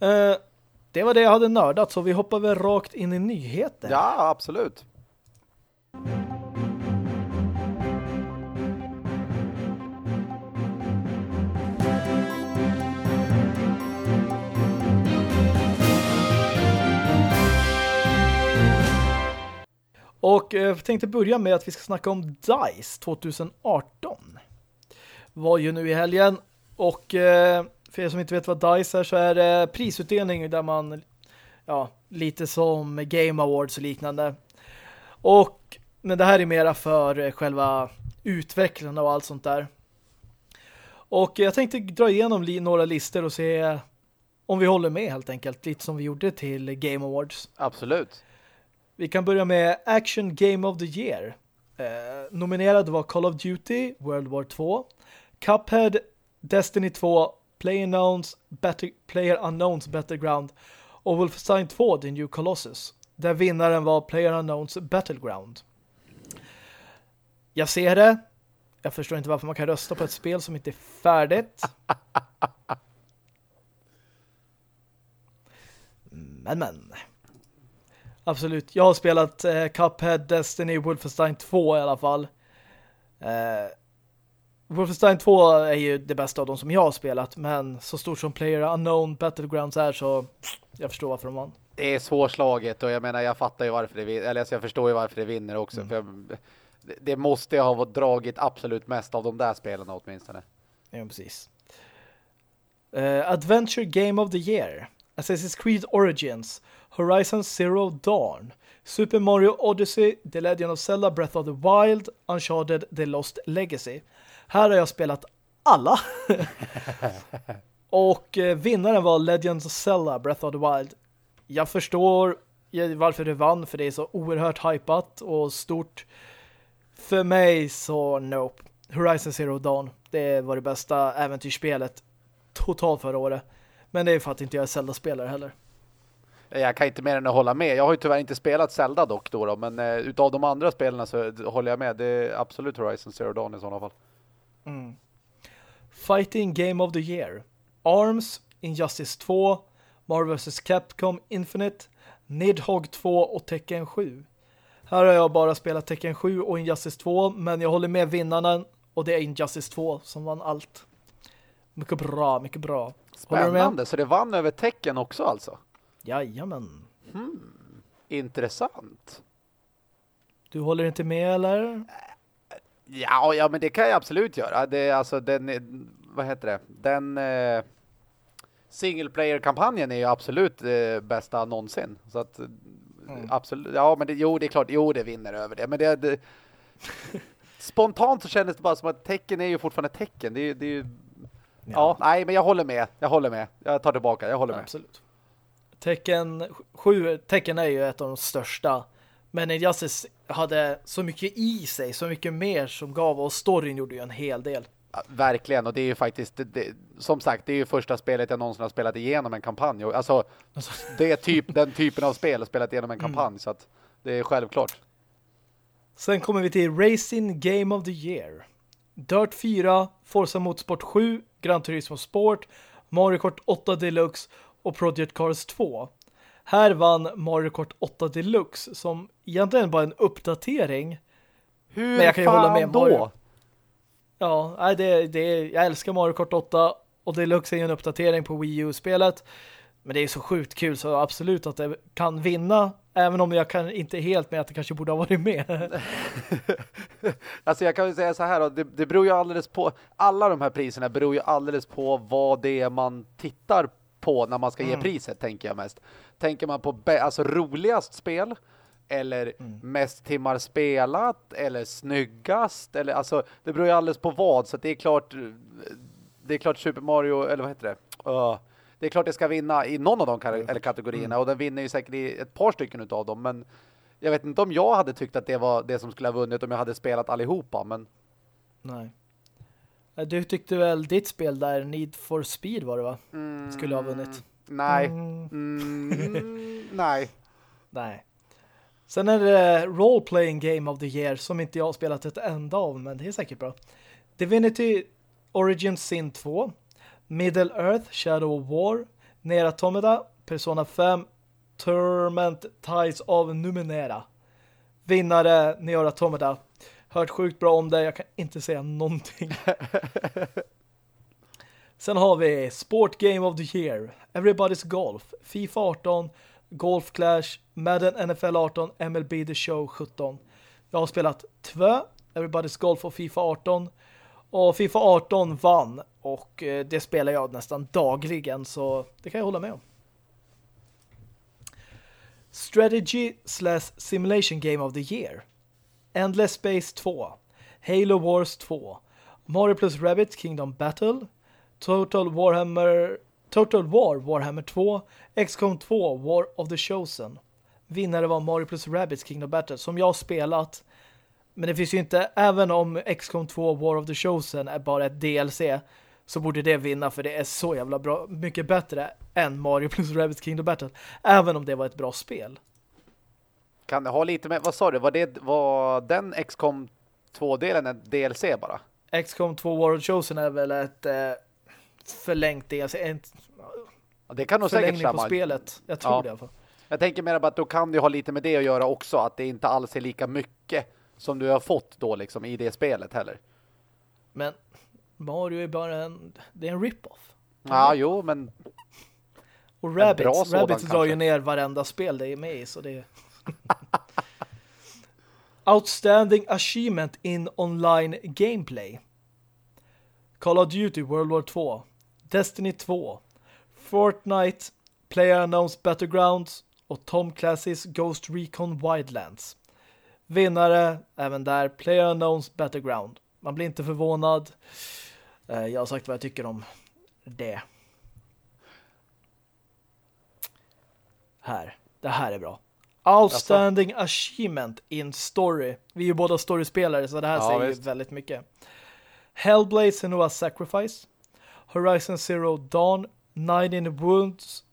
Eh, det var det jag hade nördat så vi hoppar väl rakt in i nyheter. Ja, absolut. Och eh, jag tänkte börja med att vi ska snacka om DICE 2018. Var ju nu i helgen och eh, för er som inte vet vad DICE är så är det prisutdelning där man ja, lite som Game Awards och liknande. Och men det här är mera för eh, själva utvecklarna och allt sånt där. Och jag tänkte dra igenom några listor och se om vi håller med helt enkelt. Lite som vi gjorde till Game Awards. Absolut. Vi kan börja med Action Game of the Year. Eh, nominerad var Call of Duty, World War 2, Cuphead, Destiny 2, Player Unknowns, Battle, Player Unknowns Battleground och Wolfenstein 2, The New Colossus. Där vinnaren var Player Unknowns Battleground. Jag ser det. Jag förstår inte varför man kan rösta på ett spel som inte är färdigt. Men, men. Absolut. Jag har spelat eh, Cuphead, Destiny, Wolfenstein 2 i alla fall. Eh, Wolfenstein 2 är ju det bästa av de som jag har spelat, men så stort som Player Unknown Battlegrounds är så jag förstår varför de vann. Det är svårslaget och jag menar jag fattar ju varför det vinner, eller jag förstår ju varför det vinner också. Mm. För jag, det måste ha dragit absolut mest av de där spelarna åtminstone. Ja, precis. Uh, Adventure Game of the Year. Assassin's Creed Origins. Horizon Zero Dawn, Super Mario Odyssey, The Legend of Zelda Breath of the Wild, Uncharted The Lost Legacy. Här har jag spelat alla. och eh, vinnaren var Legend of Zelda Breath of the Wild. Jag förstår varför det vann, för det är så oerhört hypat och stort. För mig så nope. Horizon Zero Dawn, det var det bästa äventyrsspelet totalt förra året. Men det är för att inte jag är Zelda-spelare heller. Jag kan inte mer än att hålla med. Jag har ju tyvärr inte spelat Zelda dock då, då men eh, utav de andra spelarna så håller jag med. Det är absolut Horizon Zero Dawn i sådana fall. Mm. Fighting Game of the Year. ARMS, Injustice 2, Marvel vs. Capcom Infinite, Nidhogg 2 och Tekken 7. Här har jag bara spelat Tekken 7 och Injustice 2, men jag håller med vinnarna och det är Injustice 2 som vann allt. Mycket bra, mycket bra. Spännande, så det vann över Tekken också alltså? Jajamän. Hmm. Intressant. Du håller inte med eller? Ja, ja men det kan jag absolut göra. Det är alltså den, vad heter det? Den eh, single player-kampanjen är ju absolut eh, bästa någonsin. Så att mm. absolut, ja men det, jo det är klart, jo det vinner över det. Men det, det spontant så kändes det bara som att tecken är ju fortfarande tecken. Det, det är ju, ja. ja. nej men jag håller med. Jag håller med. Jag tar tillbaka, jag håller med. Absolut. Tecken 7, tecken är ju ett av de största men Injustice hade så mycket i sig, så mycket mer som gav och storyn gjorde ju en hel del. Ja, verkligen, och det är ju faktiskt det, det, som sagt, det är ju första spelet jag någonsin har spelat igenom en kampanj. Alltså, alltså. det är typ den typen av spel spelat igenom en mm. kampanj, mm. så att det är självklart. Sen kommer vi till Racing Game of the Year. Dirt 4, Forza Motorsport 7, Gran Turismo Sport, Mario Kart 8 Deluxe och Project Cars 2. Här vann Mario Kart 8 Deluxe som egentligen bara en uppdatering. Hur men jag kan ju hålla med då? Mario. Ja, det, det, jag älskar Mario Kart 8 och Deluxe är ju en uppdatering på Wii U-spelet. Men det är så sjukt kul så absolut att det kan vinna. Även om jag kan inte helt med att det kanske borde ha varit med. alltså jag kan ju säga så här det, det beror ju alldeles på, alla de här priserna beror ju alldeles på vad det är man tittar på när man ska ge mm. priset, tänker jag mest. Tänker man på alltså roligast spel eller mm. mest timmar spelat eller snyggast eller alltså det beror ju alldeles på vad så det är klart det är klart Super Mario eller vad heter det? Uh, det är klart det ska vinna i någon av de eller kategorierna mm. och den vinner ju säkert i ett par stycken utav dem men jag vet inte om jag hade tyckt att det var det som skulle ha vunnit om jag hade spelat allihopa men Nej. Du tyckte väl ditt spel där, Need for Speed var det va? Mm, Skulle ha vunnit. Nej. Mm. Mm, nej. Nej. Sen är det Role-Playing Game of the Year som inte jag har spelat ett enda av, men det är säkert bra. Divinity Origin Sin 2, Middle Earth, Shadow of War, Nera Automata, Persona 5, Torment Ties of Numenera. Vinnare Nera Automata. Hört sjukt bra om det. Jag kan inte säga någonting. Sen har vi Sport Game of the Year, Everybody's Golf, FIFA 18, Golf Clash, Madden NFL 18, MLB The Show 17. Jag har spelat två, Everybody's Golf och FIFA 18. Och FIFA 18 vann och eh, det spelar jag nästan dagligen så det kan jag hålla med om. Strategy slash Simulation Game of the Year. Endless Space 2, Halo Wars 2, Mario plus Rabbit Kingdom Battle, Total Warhammer Total War Warhammer 2, XCOM 2 War of the Chosen. Vinnare var Mario plus Rabbids Kingdom Battle som jag har spelat. Men det finns ju inte, även om XCOM 2 War of the Chosen är bara ett DLC så borde det vinna för det är så jävla bra, mycket bättre än Mario plus Rabbids Kingdom Battle. Även om det var ett bra spel. Kan det ha lite med, vad sa du, var, det, var den XCOM 2-delen en DLC bara? XCOM 2 World Chosen är väl ett eh, förlängt DLC. En, ja, det kan nog säkert samma. på spelet. Jag tror ja. det i alla fall. Jag tänker mer att då kan det ha lite med det att göra också. Att det inte alls är lika mycket som du har fått då liksom i det spelet heller. Men Mario är bara en, det är en rip-off. Ja, jo, men och Rabbids, Rabbids drar ju ner varenda spel det är med i, så det är... Outstanding Achievement in Online Gameplay Call of Duty World War 2 Destiny 2 Fortnite Player Unknowns Battlegrounds och Tom Clancy's Ghost Recon Wildlands. Vinnare även där Player Unknowns Battleground. Man blir inte förvånad. Eh, jag har sagt vad jag tycker om det. Här. Det här är bra. Outstanding alltså. Achievement in Story. Vi är ju båda storyspelare så det här ja, säger visst. ju väldigt mycket. Hellblade Senua's Sacrifice. Horizon Zero Dawn. Nine in the Wounds.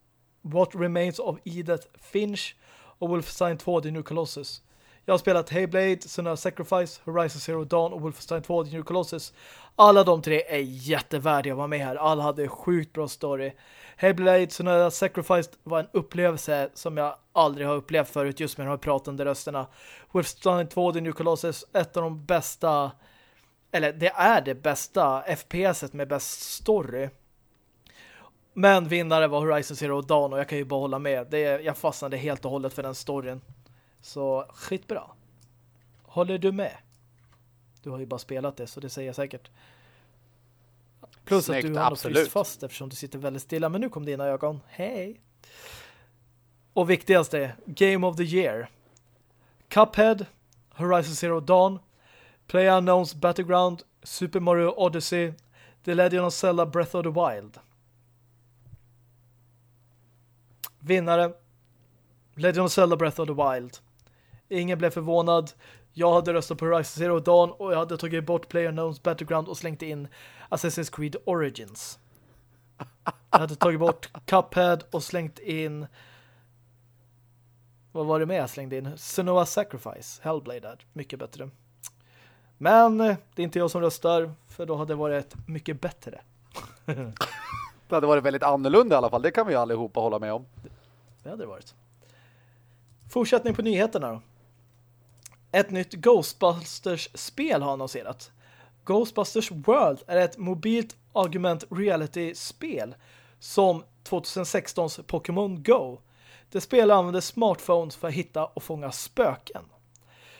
What Remains of Edith Finch. Och Wolfenstein 2 The New Colossus. Jag har spelat Hellblade, Senua's Sacrifice, Horizon Zero Dawn och Wolfenstein 2 The New Colossus. Alla de tre är jättevärdiga att vara med här. Alla hade sjukt bra story. Hellblade, Senua's Sacrificed var en upplevelse som jag aldrig har upplevt förut just med de här pratande rösterna. Wolfenstein 2 The New Colossus, ett av de bästa eller det är det bästa FPSet med bäst story. Men vinnare var Horizon Zero Dawn och jag kan ju bara hålla med. Det, jag fastnade helt och hållet för den storyn. Så skitbra. Håller du med? Du har ju bara spelat det så det säger jag säkert. Plus Snyggt, att du har absolut. fryst fast eftersom du sitter väldigt stilla. Men nu kom dina ögon. Hej! Och viktigast är Game of the Year. Cuphead, Horizon Zero Dawn, PlayerUnknown's Battleground, Super Mario Odyssey, The Legend of Zelda Breath of the Wild. Vinnare Legend of Zelda Breath of the Wild. Ingen blev förvånad. Jag hade röstat på Horizon Zero Dawn och jag hade tagit bort PlayerUnknown's Battleground och slängt in Assassin's Creed Origins. Jag hade tagit bort Cuphead och slängt in vad var det med jag slängde in? Senua Sacrifice, Hellblade Mycket bättre. Men eh, det är inte jag som röstar för då hade det varit mycket bättre. det hade varit väldigt annorlunda i alla fall. Det kan vi ju allihopa hålla med om. Det hade det varit. Fortsättning på nyheterna då. Ett nytt Ghostbusters-spel har annonserat. Ghostbusters World är ett mobilt argument reality-spel som 2016s Pokémon Go. Det spelet använder smartphones för att hitta och fånga spöken.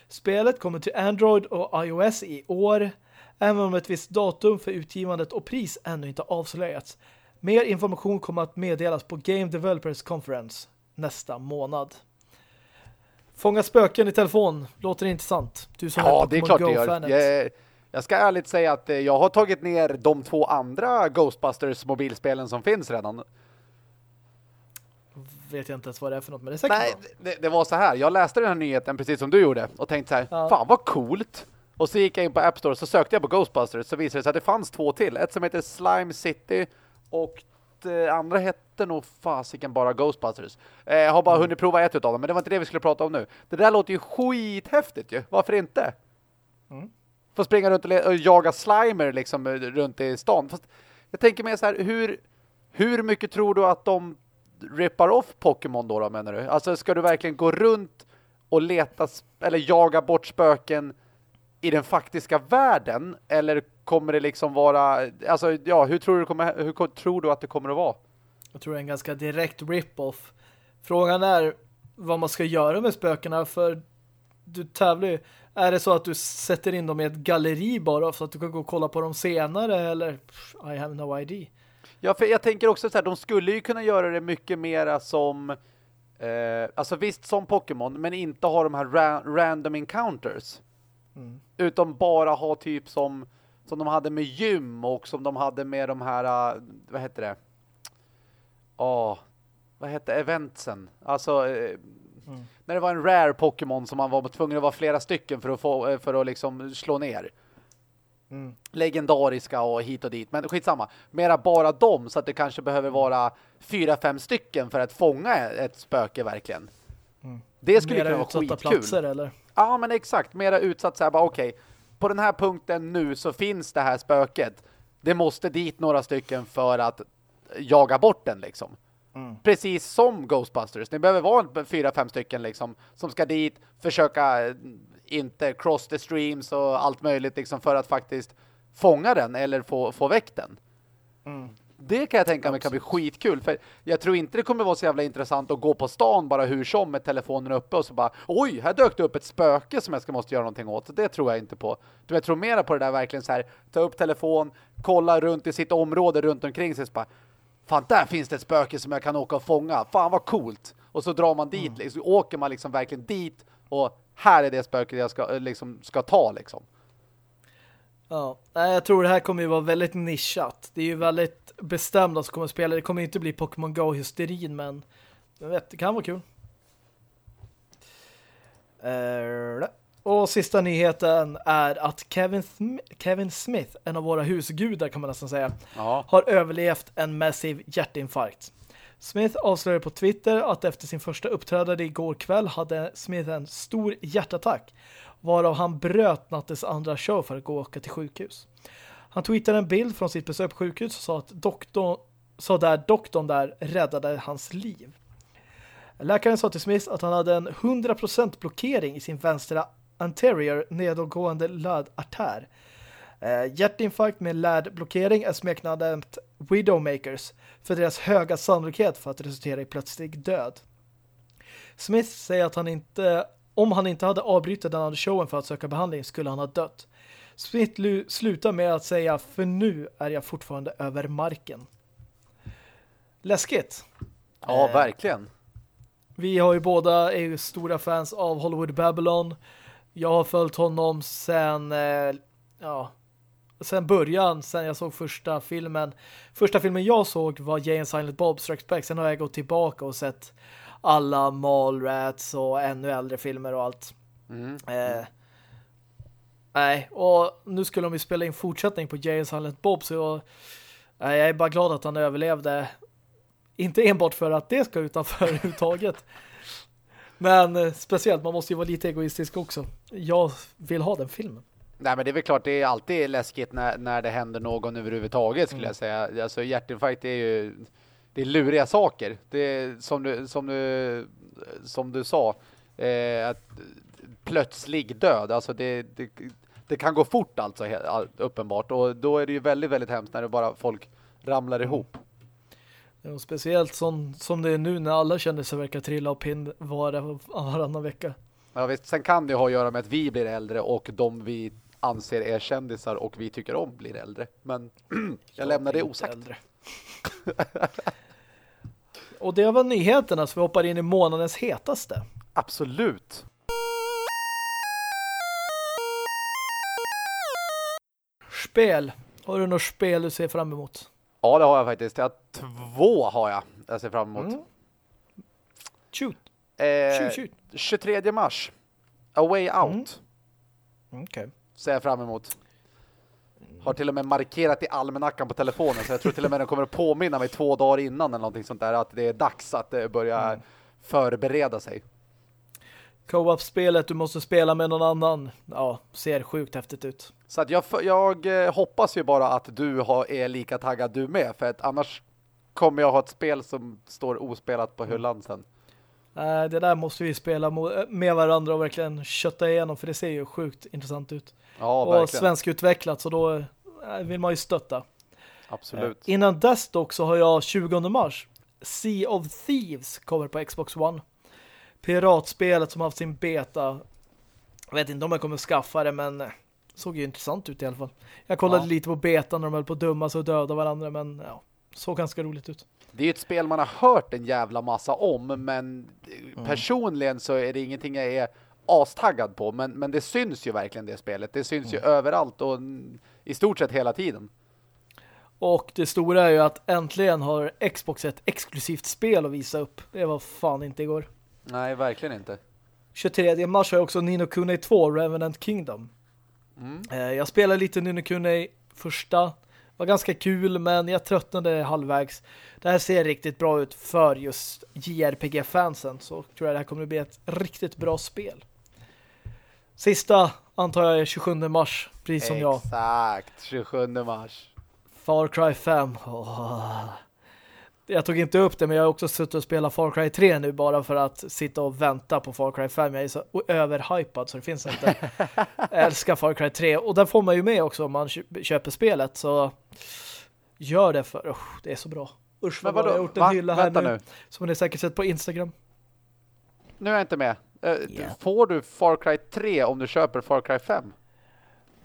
Spelet kommer till Android och iOS i år, även om ett visst datum för utgivandet och pris ännu inte avslöjats. Mer information kommer att meddelas på Game Developers Conference nästa månad. Fånga spöken i telefon. Låter intressant. Du som ja, är det är klart det gör. Jag, jag ska ärligt säga att eh, jag har tagit ner de två andra Ghostbusters mobilspelen som finns redan. Vet jag inte ens vad det är för något, men det är säkert Nej, det, det, var så här. Jag läste den här nyheten precis som du gjorde och tänkte så här, ja. fan vad coolt. Och så gick jag in på App Store och så sökte jag på Ghostbusters så visade det sig att det fanns två till. Ett som heter Slime City och andra hette nog fasiken bara Ghostbusters. Eh, jag har bara mm. hunnit prova ett utav dem, men det var inte det vi skulle prata om nu. Det där låter ju skithäftigt ju. Varför inte? Mm. Få springa runt och, och, jaga slimer liksom runt i stan. Fast jag tänker mer så här, hur, hur mycket tror du att de rippar off Pokémon då, då menar du? Alltså ska du verkligen gå runt och leta eller jaga bort spöken i den faktiska världen eller kommer det liksom vara alltså ja, hur tror du kommer hur tror du att det kommer att vara? Jag tror det är en ganska direkt rip-off. Frågan är vad man ska göra med spökena för du tävlar ju. Är det så att du sätter in dem i ett galleri bara så att du kan gå och kolla på dem senare eller I have no idea. Ja, för jag tänker också så här, de skulle ju kunna göra det mycket mera som eh, alltså visst som Pokémon, men inte ha de här ra random encounters. Mm. Utom bara ha typ som som de hade med gym och som de hade med de här, uh, vad heter det? Ja, oh, vad hette eventsen? Alltså, uh, mm. när det var en rare Pokémon som man var tvungen att vara flera stycken för att, få, uh, för att liksom slå ner. Mm. Legendariska och hit och dit. Men skitsamma. Mera bara dem så att det kanske behöver vara fyra, fem stycken för att fånga ett spöke verkligen. Mm. Det skulle Mera kunna vara skitkul. platser eller? Ja, men exakt. Mera utsatt så här bara okej. Okay, på den här punkten nu så finns det här spöket. Det måste dit några stycken för att jaga bort den liksom. Mm. Precis som Ghostbusters. Ni behöver vara fyra, fem stycken liksom som ska dit, försöka eh, inte cross the streams och allt möjligt liksom för att faktiskt fånga den eller få, få väck den. Mm. Det kan jag tänka mig kan bli skitkul. För jag tror inte det kommer vara så jävla intressant att gå på stan bara hur som med telefonen uppe och så bara oj, här dök det upp ett spöke som jag ska måste göra någonting åt. Det tror jag inte på. Jag tror mer på det där verkligen så här, ta upp telefon, kolla runt i sitt område runt omkring sig så bara fan, där finns det ett spöke som jag kan åka och fånga. Fan, vad coolt. Och så drar man dit, mm. liksom, åker man liksom verkligen dit och här är det spöket jag ska, liksom, ska ta liksom. Ja, jag tror det här kommer ju vara väldigt nischat. Det är ju väldigt bestämda som kommer att spela. Det kommer inte bli Pokémon Go-hysterin, men jag vet, det kan vara kul. Uh, och sista nyheten är att Kevin, Kevin Smith, en av våra husgudar kan man nästan säga, ja. har överlevt en massiv hjärtinfarkt. Smith avslöjade på Twitter att efter sin första uppträdande igår kväll hade Smith en stor hjärtattack varav han bröt nattens andra show för att gå och åka till sjukhus. Han tweetade en bild från sitt besök på sjukhus och sa att doktorn, sa där doktorn där räddade hans liv. Läkaren sa till Smith att han hade en 100% blockering i sin vänstra anterior nedåtgående lödartär. Eh, hjärtinfarkt med lädblockering är smeknamnet Widowmakers för deras höga sannolikhet för att resultera i plötslig död. Smith säger att han inte om han inte hade avbrutit den andra showen för att söka behandling skulle han ha dött. Smith slutar med att säga för nu är jag fortfarande över marken. Läskigt. Ja, eh, verkligen. Vi har ju båda är stora fans av Hollywood Babylon. Jag har följt honom sen eh, ja, sen början, sen jag såg första filmen. Första filmen jag såg var Jay and Silent Bob Strikes Back. Sen har jag gått tillbaka och sett alla Mallrats och ännu äldre filmer och allt. Mm. Eh, nej, och nu skulle de ju spela in fortsättning på Jay Silent Bob så jag, jag är bara glad att han överlevde. Inte enbart för att det ska utanför överhuvudtaget. Men eh, speciellt, man måste ju vara lite egoistisk också. Jag vill ha den filmen. Nej men det är väl klart, det är alltid läskigt när, när det händer någon överhuvudtaget skulle mm. jag säga. Alltså hjärtinfarkt är ju det är luriga saker. Det är som du, som du, som du sa eh, att plötslig död. Alltså det, det, det, kan gå fort alltså uppenbart och då är det ju väldigt, väldigt hemskt när det bara folk ramlar ihop. Ja, speciellt som, som det är nu när alla känner sig verkar trilla och pinn var, varannan vecka. Ja, visst. Sen kan det ha att göra med att vi blir äldre och de vi anser är kändisar och vi tycker om blir äldre. Men jag, jag lämnar det osagt. och det var nyheterna så vi hoppar in i månadens hetaste. Absolut. Spel. Har du något spel du ser fram emot? Ja, det har jag faktiskt. Jag två har jag. Jag ser fram emot. Mm. Shoot. Eh, shoot, shoot. 23 mars. A Way Out. Mm. Okej. Okay ser jag fram emot. Har till och med markerat i almanackan på telefonen så jag tror till och med den kommer att påminna mig två dagar innan eller någonting sånt där att det är dags att eh, börja mm. förbereda sig. Co-op-spelet du måste spela med någon annan. Ja, ser sjukt häftigt ut. Så att jag, jag eh, hoppas ju bara att du har, är lika taggad du med för att annars kommer jag ha ett spel som står ospelat på mm. hyllan sen. Nej, det där måste vi spela med varandra och verkligen kötta igenom för det ser ju sjukt intressant ut. Ja, och verkligen. svensk utvecklat så då eh, vill man ju stötta. Absolut. Eh, innan dess dock så har jag 20 mars Sea of Thieves kommer på Xbox One. Piratspelet som har haft sin beta. Jag vet inte om jag kommer skaffa det men eh, såg ju intressant ut i alla fall. Jag kollade ja. lite på betan när de höll på att döma sig och döda varandra men ja, såg ganska roligt ut. Det är ett spel man har hört en jävla massa om men mm. personligen så är det ingenting jag är astaggad på, men, men det syns ju verkligen det spelet. Det syns mm. ju överallt och i stort sett hela tiden. Och det stora är ju att äntligen har Xbox ett exklusivt spel att visa upp. Det var fan inte igår. Nej, verkligen inte. 23 mars har jag också Nino Kuni 2, Revenant Kingdom. Mm. Eh, jag spelade lite Nino Kuni första. Var ganska kul, men jag tröttnade halvvägs. Det här ser riktigt bra ut för just JRPG-fansen. Så tror jag det här kommer att bli ett riktigt bra spel. Sista antar jag är 27 mars, precis som jag. Exakt, 27 mars. Far Cry 5. Oh. Jag tog inte upp det, men jag har också suttit och spelat Far Cry 3 nu bara för att sitta och vänta på Far Cry 5. Jag är så överhypad så det finns inte. jag älskar Far Cry 3 och där får man ju med också om man köper spelet så gör det för oh, det är så bra. Usch vad jag har gjort en Va? hylla här nu, nu, som ni säkert sett på Instagram. Nu är jag inte med. Yeah. Får du Far Cry 3 om du köper Far Cry 5?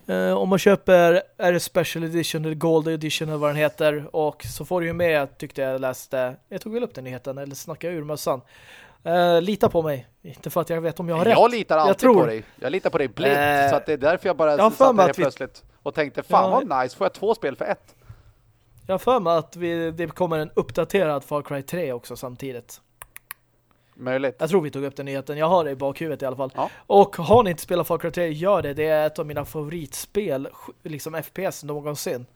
Uh, eh, om man köper är det Special Edition eller Gold Edition eller vad den heter och så får du ju med, tyckte jag läste jag tog väl upp den nyheten eller snackade ur mössan. Uh, lita på mig inte för att jag vet om jag har jag rätt. jag litar alltid jag tror... på dig. Jag litar på dig blint uh, så att det är därför jag bara jag satt vi... plötsligt och tänkte fan ja, vad nice, får jag två spel för ett? Jag har för mig att vi, det kommer en uppdaterad Far Cry 3 också samtidigt Möjligt. Jag tror vi tog upp den nyheten. Jag har det i bakhuvudet i alla fall. Ja. Och har ni inte spelat Far Cry 3, gör det. Det är ett av mina favoritspel, liksom FPS någonsin.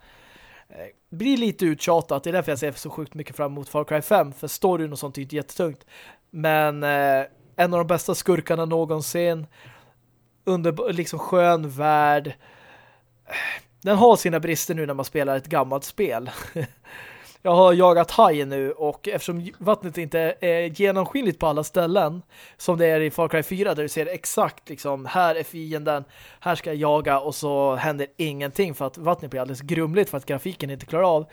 Eh, blir lite uttjatat. Det är därför jag ser så sjukt mycket fram emot Far Cry 5. För storyn och sånt är inte jättetungt. Men eh, en av de bästa skurkarna någonsin. Under liksom skön värld. Den har sina brister nu när man spelar ett gammalt spel. jag har jagat haj nu och eftersom vattnet inte är genomskinligt på alla ställen som det är i Far Cry 4 där du ser exakt liksom, här är fienden, här ska jag jaga och så händer ingenting för att vattnet blir alldeles grumligt för att grafiken inte klarar av.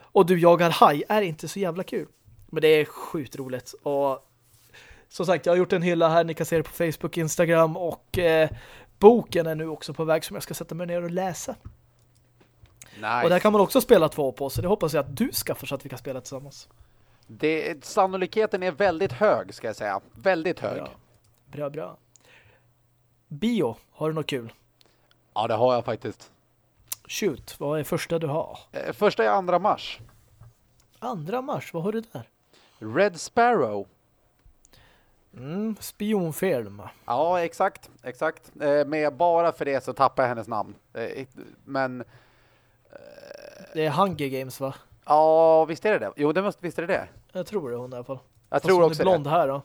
Och du jagar haj är inte så jävla kul. Men det är sjukt roligt och som sagt, jag har gjort en hylla här. Ni kan se det på Facebook, Instagram och eh, boken är nu också på väg som jag ska sätta mig ner och läsa. Nice. Och där kan man också spela två på, så det hoppas jag att du skaffar så att vi kan spela tillsammans. Det, sannolikheten är väldigt hög, ska jag säga. Väldigt hög. Bra, bra. bra. Bio, har du något kul? Ja, det har jag faktiskt. Shoot, vad är första du har? Eh, Första är andra mars. Andra mars, vad har du där? Red Sparrow. Mm, spionfilm. Ja, exakt. Exakt. Eh, Men bara för det så tappar jag hennes namn. Eh, Men Det är Hunger Games va? ja, visst är det det? Jo, det måste, visst är det det. Jag tror det är hon i alla fall. Jag Fast tror hon är också blond det. här då.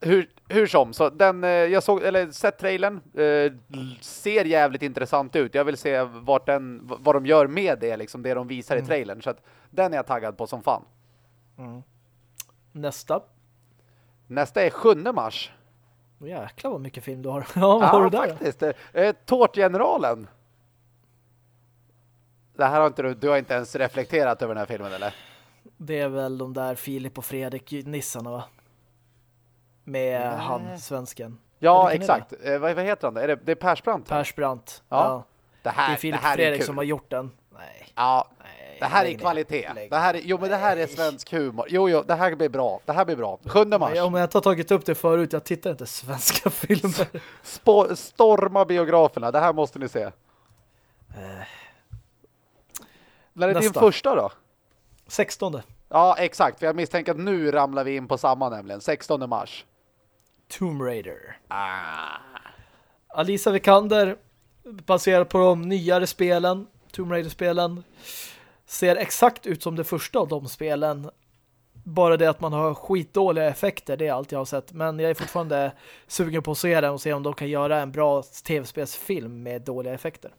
Hur, hur som, så den, eh, jag såg, eller sett trailern, eh, ser jävligt intressant ut. Jag vill se vart den, vad de gör med det, liksom det de visar Mm. i trailern. Så att den är jag taggad på som fan. Nästa. Nästa är 7 mars. Jäklar vad mycket film du har. Ja, vad har du där faktiskt. Eh, Tårtgeneralen. Det här har inte du, du har inte ens reflekterat över den här filmen, eller? Det är väl de där Filip och Fredrik nissarna va? Med Nej. han, svensken. Ja, exakt. Eh, vad, vad heter han? Är det, det är Persbrandt? Persbrandt. Ja. Ja. det Det här, är Filip det här Fredrik är som har gjort den. Nej. Ja, Nej, det här är kvalitet. Det här är, jo, men det här är svensk humor. Jo, jo, det här blir bra. Det här blir bra. 7 mars. Ja, men jag har tagit upp det förut. Jag tittar inte svenska filmer. Spå, storma biograferna. Det här måste ni se. När är din Nästa. första då? 16. Ja, exakt. För jag misstänker att nu ramlar vi in på samma nämligen. 16 mars. Tomb Raider. Ah. Alisa Vikander baserat på de nyare spelen, Tomb Raider-spelen ser exakt ut som det första av de spelen. Bara det att man har skitdåliga effekter, det är allt jag har sett. Men jag är fortfarande sugen på att se den och se om de kan göra en bra tv-spelsfilm med dåliga effekter.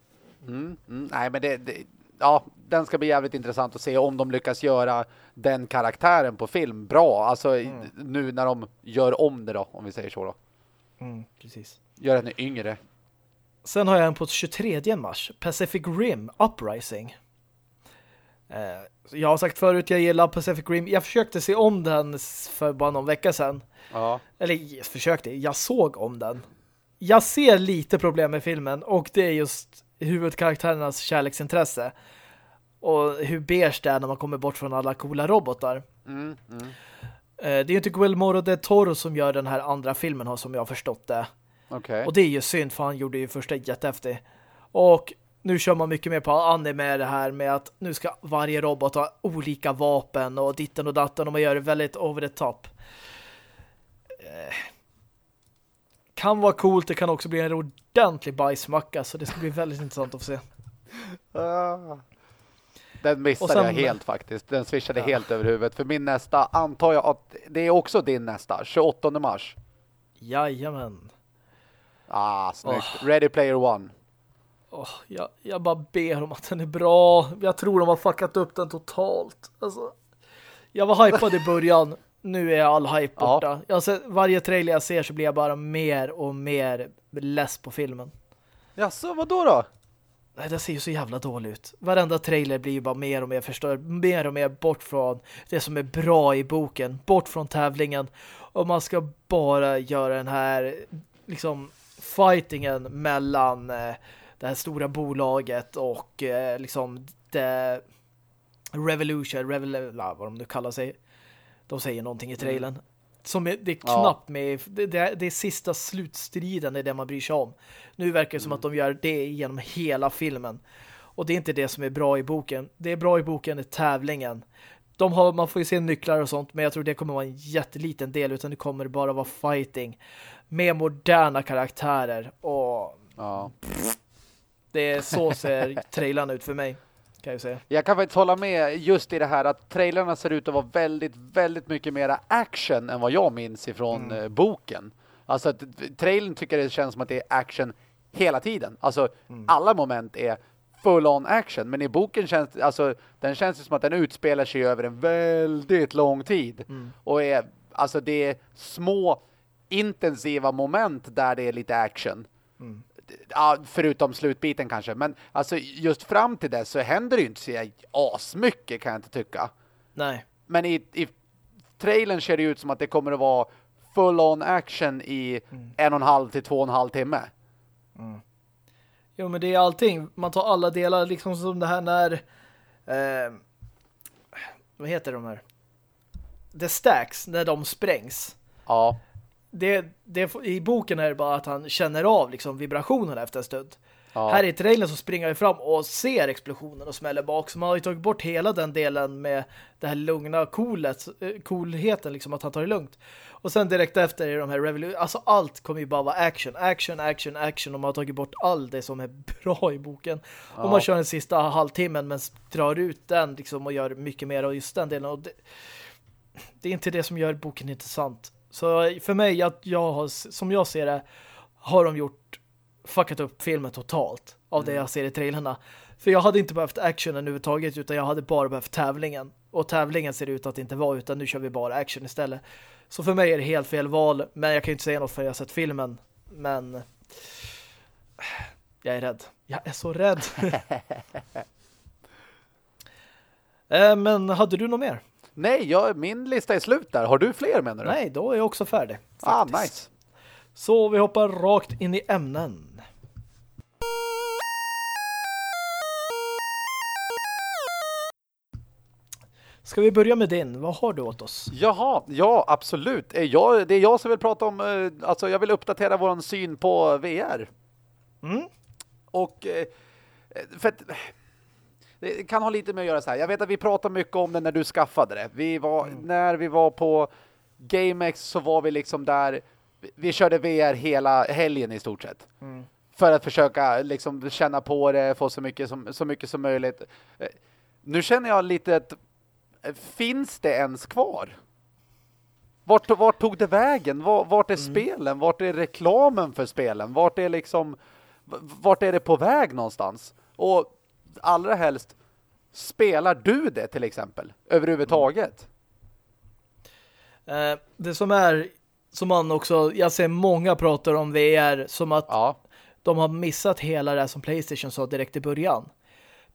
Mm, mm, nej, men det, det, ja, den ska bli jävligt intressant att se om de lyckas göra den karaktären på film bra. Alltså i- nu när de gör om det då, om vi säger så då. Mm, precis. Gör henne yngre. Sen har jag en på 23 mars. Pacific Rim Uprising. Eh, jag har sagt förut, jag gillar Pacific Rim. Jag försökte se om den för bara någon vecka sedan. Ja. Eller jag försökte, jag såg om den. Jag ser lite problem med filmen och det är just huvudkaraktärernas kärleksintresse. Och hur beige det är när man kommer bort från alla coola robotar. Mm, mm. Eh, det är ju inte Guillermo del Toro som gör den här andra filmen som jag har förstått det. Okej. Och det är ju synd för han gjorde ju första jättehäftig. Och nu kör man mycket mer på anime det här med att nu ska varje robot ha olika vapen och ditten och datten och man gör det väldigt over the top. Kan vara coolt, det kan också bli en ordentlig bajsmacka så det ska bli väldigt intressant att få se. Ah. Den missade sen- jag helt faktiskt. Den swishade Ja. helt över huvudet. För min nästa antar jag att det är också din nästa. 28 mars. Jajamän. Ah, snyggt. Ready Player One. Åh, jag, jag bara ber om att den är bra. Jag tror de har fuckat upp den totalt. Alltså, jag var hypad i början. Nu är all hype Ja. borta. Jag ser, varje trailer jag ser så blir jag bara mer och mer less på filmen. Jaså, vad då då? Nej, det ser ju så jävla dålig ut. Varenda trailer blir ju bara mer och mer förstör. Mer och mer bort från det som är bra i boken. Bort från tävlingen. Och man ska bara göra den här liksom fightingen mellan eh, det här stora bolaget och eh, liksom det Revolution, Revol ja, vad de nu kallar sig. De säger någonting i trailern. Som är, det är Ja. knappt med det, det, är, sista slutstriden är det man bryr sig om. Nu verkar det som att de gör det genom hela filmen. Och det är inte det som är bra i boken. Det är bra i boken är tävlingen. De har, man får ju se nycklar och sånt, men jag tror det kommer vara en jätteliten del utan det kommer bara vara fighting med moderna karaktärer och Ja. det är så ser trailern ut för mig kan jag säga. Jag kan faktiskt hålla med just i det här att trailerna ser ut att vara väldigt, väldigt mycket mera action än vad jag minns ifrån eh, boken. Alltså att trailern tycker det känns som att det är action hela tiden. Alltså alla moment är full on action. Men i boken känns alltså den känns ju som att den utspelar sig över en väldigt lång tid. Och är, alltså det är små intensiva moment där det är lite action. Ja, förutom slutbiten kanske. Men alltså just fram till dess så händer det ju inte så asmycket kan jag inte tycka. Nej. Men i, i trailern ser det ut som att det kommer att vara full on action i mm. en och en halv till två och en halv timme. Mm. Jo, men det är allting. Man tar alla delar, liksom som det här när eh, vad heter de här? The Stacks, när de sprängs. Ja. Det, det, I boken är det bara att han känner av liksom, vibrationerna efter en stund. Ja. Här i trailern så springer han fram och ser explosionen och smäller bak. Så man har ju tagit bort hela den delen med det här lugna coolet, eh, coolheten, liksom att han tar det lugnt. Och sen direkt efter är de här revolution. Alltså allt kommer ju bara vara action, action, action, action. Och man har tagit bort allt det som är bra i boken. Ja. Och man kör den sista halvtimmen men drar ut den liksom och gör mycket mer av just den delen. Och det, det är inte det som gör boken intressant. Så för mig, att jag har, som jag ser det, har de gjort fuckat upp filmen totalt av det mm. jag ser i trailerna. För jag hade inte behövt actionen överhuvudtaget utan jag hade bara behövt tävlingen. Och tävlingen ser ut att inte vara utan nu kör vi bara action istället. Så för mig är det helt fel val. Men jag kan inte säga något för jag har sett filmen. Men jag är rädd. Jag är så rädd. Eh, men hade du något mer? Nej, jag, min lista är slut där. Har du fler menar du? Nej, då är jag också färdig. Ah, faktiskt. Ah, nice. Så vi hoppar rakt in i ämnen. Ska vi börja med din? Vad har du åt oss? Jaha, ja absolut. Jag, det är jag som vill prata om, eh, alltså jag vill uppdatera vår syn på VR. Mm. Och eh, för att, det kan ha lite med att göra så här. Jag vet att vi pratade mycket om det när du skaffade det. Vi var, mm. När vi var på GameX så var vi liksom där, vi körde VR hela helgen i stort sett. Mm. För att försöka liksom känna på det, få så mycket som, så mycket som möjligt. Nu känner jag lite att finns det ens kvar? Vart, vart tog det vägen? Vart, vart är mm. spelen? Vart är reklamen för spelen? Vart är liksom vart är det på väg någonstans? Och allra helst spelar du det till exempel överhuvudtaget? Mm. Eh, det som är som man också, jag ser många pratar om VR som att ja. de har missat hela det som Playstation sa direkt i början.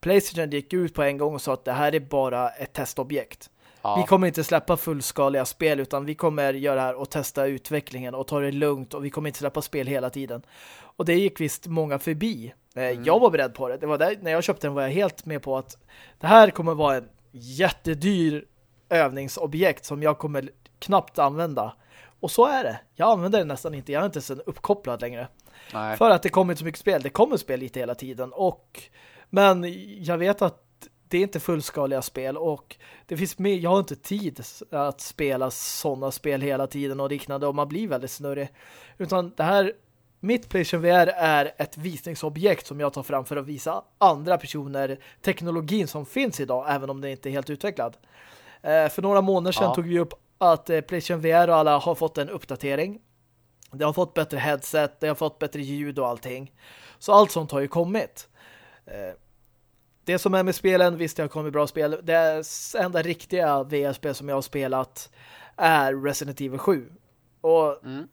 Playstation gick ut på en gång och sa att det här är bara ett testobjekt. Ja. Vi kommer inte släppa fullskaliga spel utan vi kommer göra det här och testa utvecklingen och ta det lugnt och vi kommer inte släppa spel hela tiden. Och det gick visst många förbi. Eh, mm. Jag var beredd på det. det var där, när jag köpte den var jag helt med på att det här kommer vara en jättedyr övningsobjekt som jag kommer knappt använda. Och så är det. Jag använder det nästan inte. Jag är inte så uppkopplad längre. Nej. För att det kommer inte så mycket spel. Det kommer spel lite hela tiden. Och men jag vet att det är inte fullskaliga spel och det finns mer, jag har inte tid att spela sådana spel hela tiden och liknande och man blir väldigt snurrig. Utan det här, mitt PlayStation VR är ett visningsobjekt som jag tar fram för att visa andra personer teknologin som finns idag, även om den inte är helt utvecklad. Eh, för några månader sedan ja. tog vi upp att eh, PlayStation VR och alla har fått en uppdatering. Det har fått bättre headset, det har fått bättre ljud och allting. Så allt sånt har ju kommit. Eh, det som är med spelen, visst det har kommit bra spel. Det enda riktiga VR-spel som jag har spelat är Resident Evil 7. Och mm.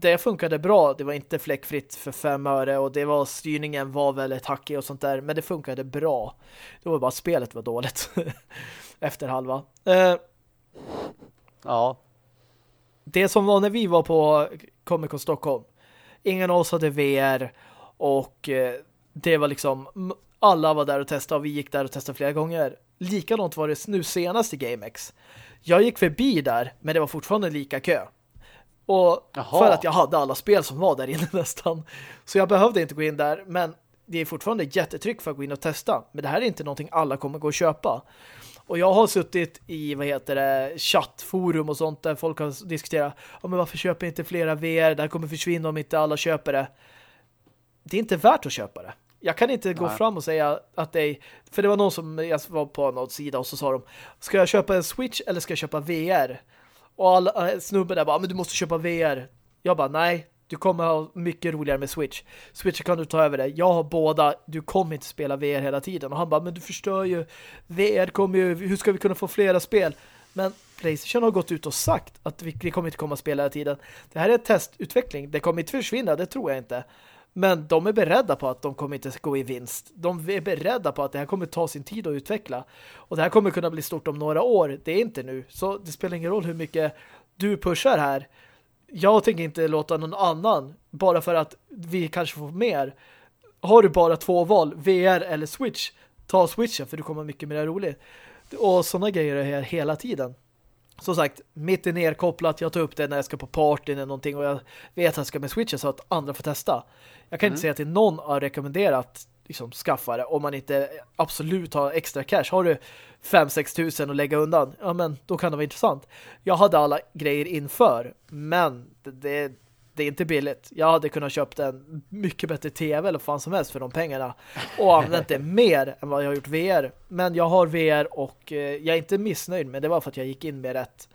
Det funkade bra. Det var inte fläckfritt för fem öre och det var styrningen var väldigt hackig och sånt där. Men det funkade bra. Det var bara spelet var dåligt efter halva. Eh, ja. Det som var när vi var på Comic Con Stockholm. Ingen av oss hade VR och eh, det var liksom alla var där och testade och vi gick där och testade flera gånger. Likadant var det nu senast i GameX. Jag gick förbi där, men det var fortfarande lika kö. Och Jaha. för att jag hade alla spel som var där inne nästan. Så jag behövde inte gå in där, men det är fortfarande jättetryck för att gå in och testa. Men det här är inte någonting alla kommer gå och köpa. Och jag har suttit i, vad heter det, chattforum och sånt där folk har diskuterat, ja men varför köper inte flera VR? Det här kommer försvinna om inte alla köper det. Det är inte värt att köpa det. Jag kan inte gå fram och säga att det är... För det var någon som jag var på någon sida och så sa de Ska jag köpa en Switch eller ska jag köpa VR? Och alla, snubbar eh, snubben där bara, men du måste köpa VR. Jag bara, nej, du kommer ha mycket roligare med Switch. Switch kan du ta över det. Jag har båda. Du kommer inte spela VR hela tiden. Och han bara, men du förstör ju. VR kommer ju... Hur ska vi kunna få flera spel? Men Playstation har gått ut och sagt att vi, vi kommer inte komma att spela hela tiden. Det här är testutveckling. Det kommer inte försvinna, det tror jag inte. Men de är beredda på att de kommer inte gå i vinst. De är beredda på att det här kommer ta sin tid att utveckla. Och det här kommer kunna bli stort om några år. Det är inte nu. Så det spelar ingen roll hur mycket du pushar här. jag tänker inte låta någon annan bara för att vi kanske får mer. Har du bara två val, VR eller Switch, ta Switchen för du kommer mycket mer roligt. Och sådana grejer är här hela tiden. Som sagt, mitt är nerkopplat. Jag tar upp det när jag ska på party eller någonting och jag vet att jag ska med Switchen så att andra får testa. Jag kan mm. inte säga till någon har rekommenderat liksom, skaffa det om man inte absolut har extra cash. Har du 5-6 tusen att lägga undan, ja men då kan det vara intressant. Jag hade alla grejer inför, men det, det är inte billigt. Jag hade kunnat köpa en mycket bättre tv eller fan som helst för de pengarna och använt det mer än vad jag har gjort VR. Men jag har VR och eh, jag är inte missnöjd men det var för att jag gick in med rätt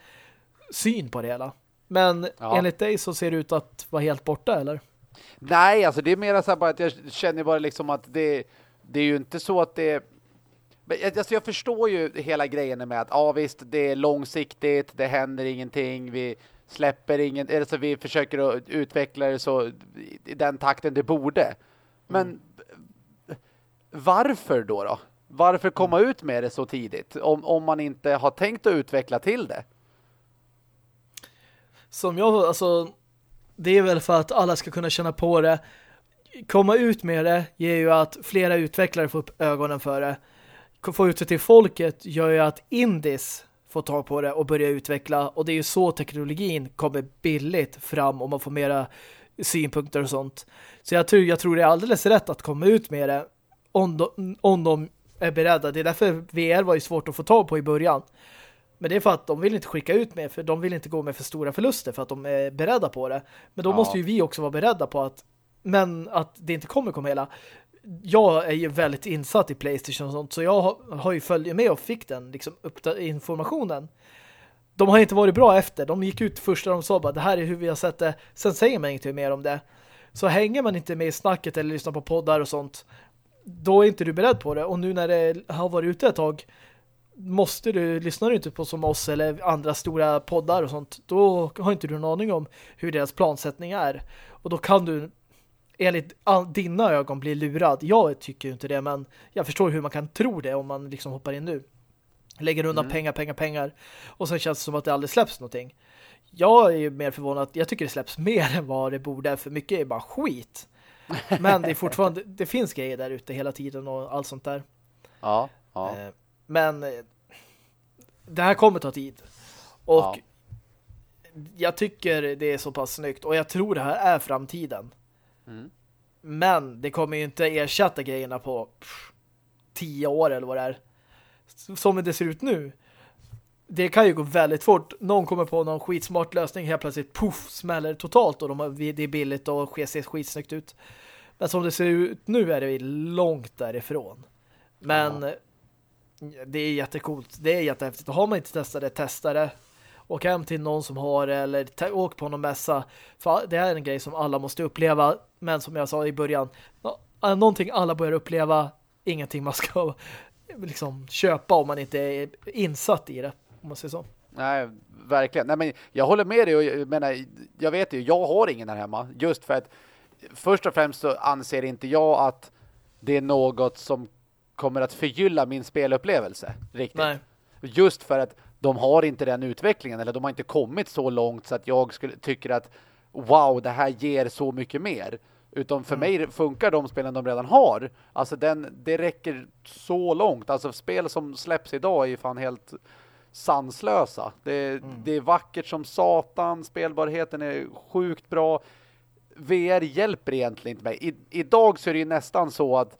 syn på det hela. Men ja. enligt dig så ser det ut att vara helt borta, eller? Nej, alltså det är mer så här bara att jag känner bara liksom att det, det är ju inte så att det Alltså jag förstår ju hela grejen med att ja visst, det är långsiktigt, det händer ingenting, vi släpper ingen, alltså vi försöker att utveckla det så i den takten det borde. Men mm. varför då då? Varför komma mm. ut med det så tidigt om, om man inte har tänkt att utveckla till det? Som jag, alltså det är väl för att alla ska kunna känna på det. Komma ut med det ger ju att flera utvecklare får upp ögonen för det. Få ut det till folket gör ju att indies får ta på det och börja utveckla. Och det är ju så teknologin kommer billigt fram om man får mera synpunkter och sånt. Så jag tror, jag tror det är alldeles rätt att komma ut med det om de, om de är beredda. Det är därför VR var ju svårt att få tag på i början. Men det är för att de vill inte skicka ut med för de vill inte gå med för stora förluster för att de är beredda på det. Men då ja. måste ju vi också vara beredda på att men att det inte kommer komma hela jag är ju väldigt insatt i Playstation och sånt så jag har, ju följt med och fick den liksom, informationen. De har inte varit bra efter. De gick ut först och de sa bara det här är hur vi har sett det. Sen säger man inte mer om det. Så hänger man inte med i snacket eller lyssnar på poddar och sånt då är inte du beredd på det. Och nu när det har varit ute ett tag måste du, lyssnar du inte på som oss eller andra stora poddar och sånt, då har inte du någon aning om hur deras plansättning är. Och då kan du enligt dina ögon bli lurad. Jag tycker inte det, men jag förstår hur man kan tro det om man liksom hoppar in nu. Lägger undan mm. pengar, pengar, pengar. Och sen känns det som att det aldrig släpps någonting. Jag är ju mer förvånad. Jag tycker det släpps mer än vad det borde. För mycket är bara skit. Men det är fortfarande, det finns grejer där ute hela tiden och allt sånt där. Ja, ja. Eh, men eh, det här kommer ta tid. Och ja. jag tycker det är så pass snyggt. Och jag tror det här är framtiden. Mm. Men det kommer ju inte ersätta grejerna på pff, tio år eller vad det är. Som det ser ut nu. Det kan ju gå väldigt fort. Någon kommer på någon skitsmart lösning. Helt plötsligt, puff, smäller totalt. Och de har, det är billigt och ser skitsnyggt ut. Men som det ser ut nu är det långt därifrån. Men ja det är jättekult. Det är jättehäftigt. Har man inte testat det, testa det. Åk hem till någon som har det eller åk på någon mässa. För det är en grej som alla måste uppleva. Men som jag sa i början, någonting alla börjar uppleva, ingenting man ska liksom köpa om man inte är insatt i det, om man säger så. Nej, verkligen. Nej, men jag håller med dig och jag, menar, jag vet ju, jag har ingen här hemma. Just för att först och främst så anser inte jag att det är något som kommer att förgylla min spelupplevelse riktigt. Nej. Just för att de har inte den utvecklingen eller de har inte kommit så långt så att jag skulle tycker att wow, det här ger så mycket mer. Utan för mm. mig funkar de spelen de redan har. Alltså den, det räcker så långt. Alltså spel som släpps idag är fan helt sanslösa. Det, mm. det är vackert som satan. Spelbarheten är sjukt bra. VR hjälper egentligen inte mig. I, idag så är det ju nästan så att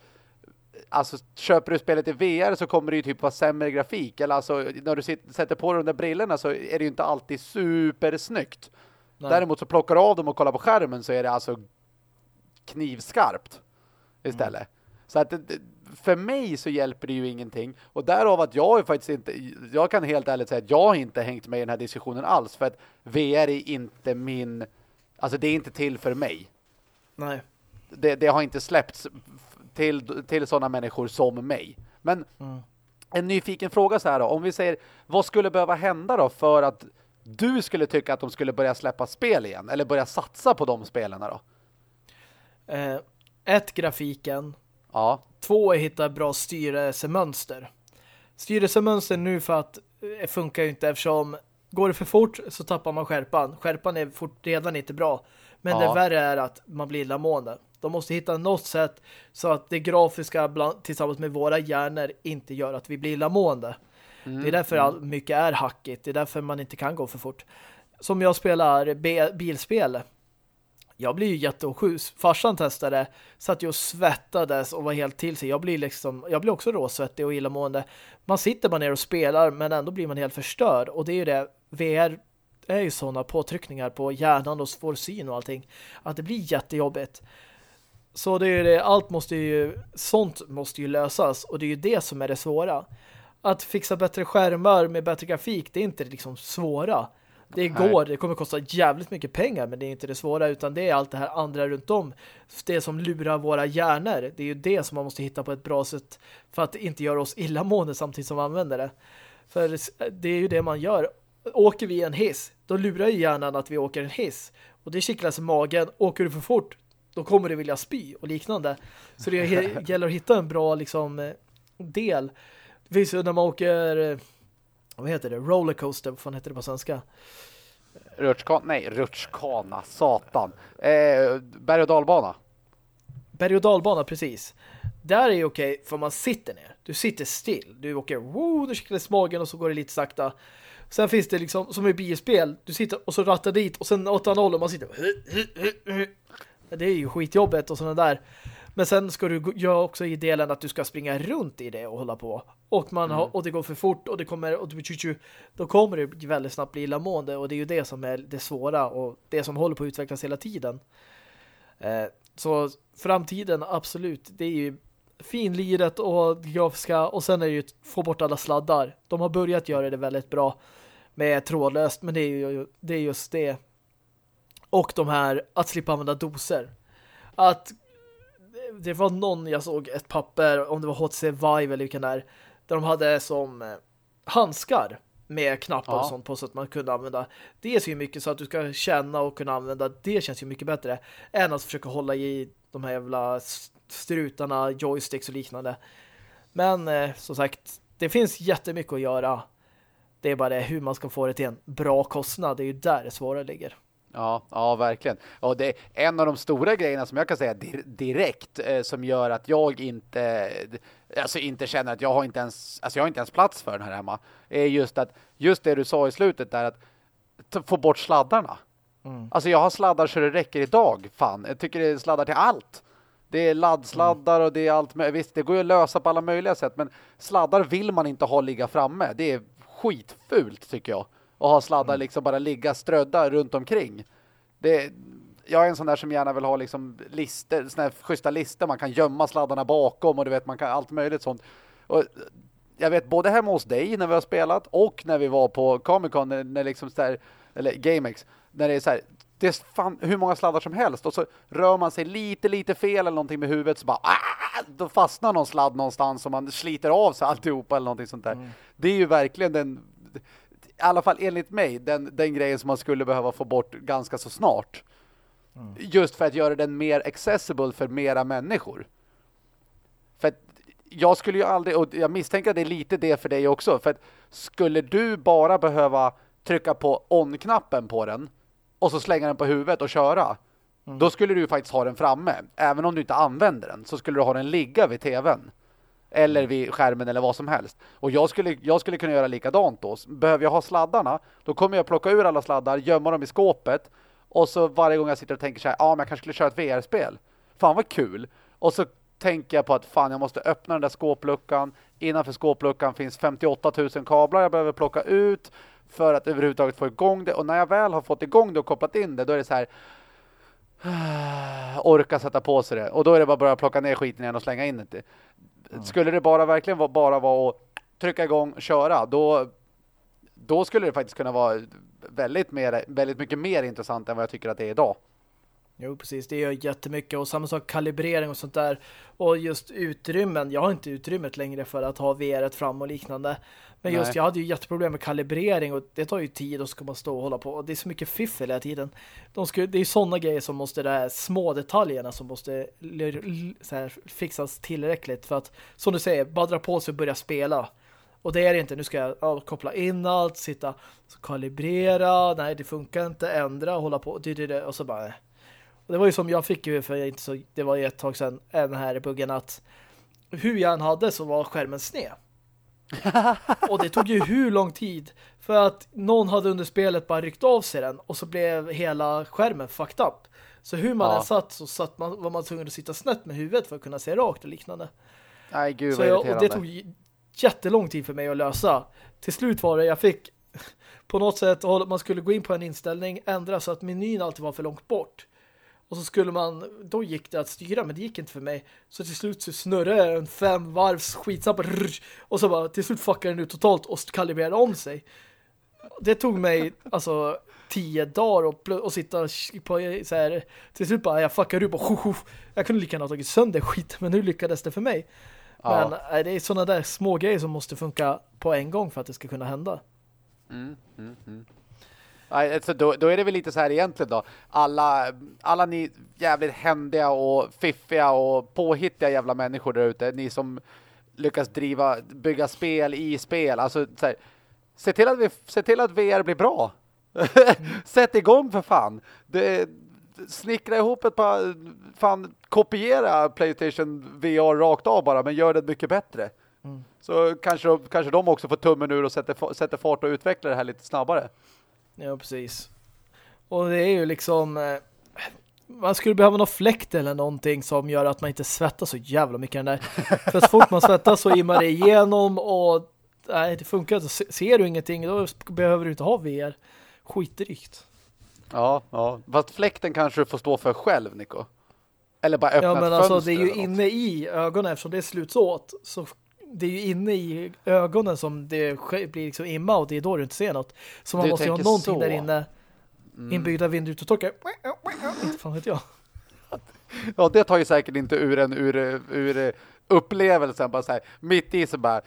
alltså köper du spelet i VR så kommer det ju typ vara sämre grafik. Eller alltså när du sätter på de där brillorna så är det ju inte alltid supersnyggt. Nej. Däremot så plockar du av dem och kollar på skärmen så är det alltså knivskarpt istället. Mm. Så att för mig så hjälper det ju ingenting. Och därav att jag är faktiskt inte, jag kan helt ärligt säga att jag har inte hängt med i den här diskussionen alls. För att VR är inte min, alltså det är inte till för mig. Nej. Det, det har inte släppts till, till sådana människor som mig. Men mm. en nyfiken fråga så här då. Om vi säger, vad skulle behöva hända då för att du skulle tycka att de skulle börja släppa spel igen? Eller börja satsa på de spelarna då? Eh, ett, grafiken. Ja. Två, hitta bra styrelsemönster. Styrelsemönster nu för att det eh, funkar ju inte eftersom Går det för fort så tappar man skärpan. Skärpan är fort, redan inte bra. Men ja. det värre är att man blir illamående. De måste hitta något sätt så att det grafiska bland, tillsammans med våra hjärnor inte gör att vi blir illamående. Mm. Det är därför all, mycket är hackigt. Det är därför man inte kan gå för fort. Som jag spelar bilspel jag blir ju jätteosjus. Farsan testade, satt ju och svettades och var helt till sig. Jag blir liksom, jag blir också råsvettig och illamående. Man sitter bara ner och spelar men ändå blir man helt förstörd. Och det är ju det, VR är ju sådana påtryckningar på hjärnan och vår syn och allting. Att det blir jättejobbigt. Så det är ju det, allt måste ju, sånt måste ju lösas. Och det är ju det som är det svåra. Att fixa bättre skärmar med bättre grafik, det är inte liksom svåra. Det går, det kommer kosta jävligt mycket pengar men det är inte det svåra utan det är allt det här andra runt om. Det som lurar våra hjärnor. Det är ju det som man måste hitta på ett bra sätt för att inte göra oss illamående samtidigt som vi använder det. För det är ju det man gör. Åker vi en hiss, då lurar ju hjärnan att vi åker en hiss. Och det kittlas i magen. Åker du för fort, då kommer du vilja spy och liknande. Så det gäller att hitta en bra liksom, del. Det finns ju när man åker vad heter det? Rollercoaster, vad fan heter det på svenska? Rutschkana, nej, rutschkana, satan. Eh, berg- och dalbana. Berg- och dalbana, precis. Där är okej, okay, för man sitter ner. Du sitter still. Du åker, woo, du kickar magen och så går det lite sakta. Sen finns det liksom, som i bilspel, du sitter och så rattar dit och sen 8-0 och man sitter det är ju skitjobbet och sådana där. Men sen ska du göra också i delen att du ska springa runt i det och hålla på. Och, man mm. har, och det går för fort och det kommer och du, då kommer det väldigt snabbt bli illamående och det är ju det som är det svåra och det som håller på att utvecklas hela tiden. Eh, så framtiden, absolut, det är ju finliret och grafiska och sen är det ju att få bort alla sladdar. De har börjat göra det väldigt bra med trådlöst, men det är ju det är just det. Och de här, att slippa använda doser. Att det var någon jag såg ett papper, om det var HTC Vive eller vilken där, där de hade som eh, handskar med knappar ja. och sånt på så att man kunde använda det så mycket så att du ska känna och kunna använda det känns ju mycket bättre än att försöka hålla i de här jävla strutarna, joysticks och liknande. Men eh, som sagt, det finns jättemycket att göra. Det är bara det hur man ska få det till en bra kostnad. Det är ju där det svåra ligger. Ja, ja, verkligen. Och det är en av de stora grejerna som jag kan säga direkt eh, som gör att jag inte alltså inte känner att jag har inte ens alltså jag har inte ens plats för den här hemma är just att just det du sa i slutet där att få bort sladdarna. Mm. Alltså jag har sladdar så det räcker idag, fan. Jag tycker det är sladdar till allt. Det är laddsladdar mm. och det är allt Visst, det går ju att lösa på alla möjliga sätt men sladdar vill man inte ha ligga framme. Det är skitfult tycker jag och ha sladdar mm. liksom bara ligga strödda runt omkring. Det, jag är en sån där som gärna vill ha liksom lister, såna här schyssta listor man kan gömma sladdarna bakom och du vet man kan allt möjligt sånt. Och jag vet både hemma hos dig när vi har spelat och när vi var på Comic Con när, när liksom så här, eller GameX när det är så här det är fan hur många sladdar som helst och så rör man sig lite lite fel eller någonting med huvudet så bara ah, då fastnar någon sladd någonstans och man sliter av sig alltihopa eller någonting sånt där. Mm. Det är ju verkligen den i alla fall enligt mig, den, den grejen som man skulle behöva få bort ganska så snart. Mm. Just för att göra den mer accessible för mera människor. För att jag skulle ju aldrig, och jag misstänker att det är lite det för dig också, för att skulle du bara behöva trycka på on-knappen på den och så slänga den på huvudet och köra, mm. då skulle du faktiskt ha den framme. Även om du inte använder den så skulle du ha den ligga vid tvn eller vid skärmen eller vad som helst. Och jag skulle, jag skulle kunna göra likadant då. Behöver jag ha sladdarna, då kommer jag plocka ur alla sladdar, gömma dem i skåpet och så varje gång jag sitter och tänker så här, ja ah, men jag kanske skulle köra ett VR-spel. Fan vad kul. Och så tänker jag på att fan jag måste öppna den där skåpluckan. Innanför skåpluckan finns 58 000 kablar jag behöver plocka ut för att överhuvudtaget få igång det. Och när jag väl har fått igång det och kopplat in det, då är det så här orka sätta på sig det. Och då är det bara att börja plocka ner skiten igen och slänga in det. Mm. Skulle det bara verkligen vara, bara vara att trycka igång och köra, då, då skulle det faktiskt kunna vara väldigt, mer, väldigt mycket mer intressant än vad jag tycker att det är idag. Jo, precis. Det gör jättemycket. Och samma sak kalibrering och sånt där. Och just utrymmen. Jag har inte utrymmet längre för att ha VR fram och liknande. Men just, Nej. jag hade ju jätteproblem med kalibrering och det tar ju tid och ska man stå och hålla på. Och det är så mycket fiffel hela tiden. De skulle, det är sådana grejer som måste, de här små detaljerna som måste här, fixas tillräckligt. För att, som du säger, bara dra på sig och börja spela. Och det är det inte. Nu ska jag ja, koppla in allt, sitta kalibrera. Nej, det funkar inte. Ändra, hålla på. Och så bara... Det var ju som jag fick ju, för inte så, det var ju ett tag sedan, den här buggen att hur jag än hade så var skärmen sned. och det tog ju hur lång tid för att någon hade under spelet bara ryckt av sig den och så blev hela skärmen fucked up. Så hur man ja. än satt så satt man, var man tvungen att sitta snett med huvudet för att kunna se rakt och liknande. Nej, gud så jag, och det tog jättelång tid för mig att lösa. Till slut var det, jag fick på något sätt, man skulle gå in på en inställning, ändra så att menyn alltid var för långt bort. Och så skulle man, då gick det att styra, men det gick inte för mig. Så till slut så snurrade en fem varvs skitsnabb och så bara till slut fuckade den ut totalt och kalibrerade om sig. Det tog mig alltså tio dagar och, och sitta på så här, till slut bara jag fuckade upp och jag kunde lika gärna ha tagit sönder skit, men nu lyckades det för mig. Ja. Men det är sådana där små grejer som måste funka på en gång för att det ska kunna hända. Mm, mm, mm. Alltså då, då, är det väl lite så här egentligen då. Alla, alla ni jävligt händiga och fiffiga och påhittiga jävla människor där ute. Ni som lyckas driva, bygga spel i spel. Alltså så här, se, till att vi, se till att VR blir bra. Sätt igång för fan. Det, snickra ihop ett par, fan kopiera Playstation VR rakt av bara, men gör det mycket bättre. Mm. Så kanske, kanske de också får tummen ur och sätter, sätter fart och utvecklar det här lite snabbare. Ja, precis. Och det är ju liksom... Eh, man skulle behöva någon fläkt eller någonting som gör att man inte svettas så jävla mycket den där. För att fort man svettas så immar det igenom och nej, det funkar inte. Ser du ingenting, då behöver du inte ha VR. Skitdrygt. Ja, ja. Fast fläkten kanske du får stå för själv, Nico. Eller bara öppna Ja, men alltså det är ju inne i ögonen eftersom det sluts åt så det är ju inne i ögonen som det blir liksom imma och det är då du inte ser något. Så man du måste ju ha någonting så. där inne mm. inbyggda vindrutetorkare. Inte fan vet jag. Ja, det tar ju säkert inte ur en ur, ur upplevelsen bara så här, mitt i så bara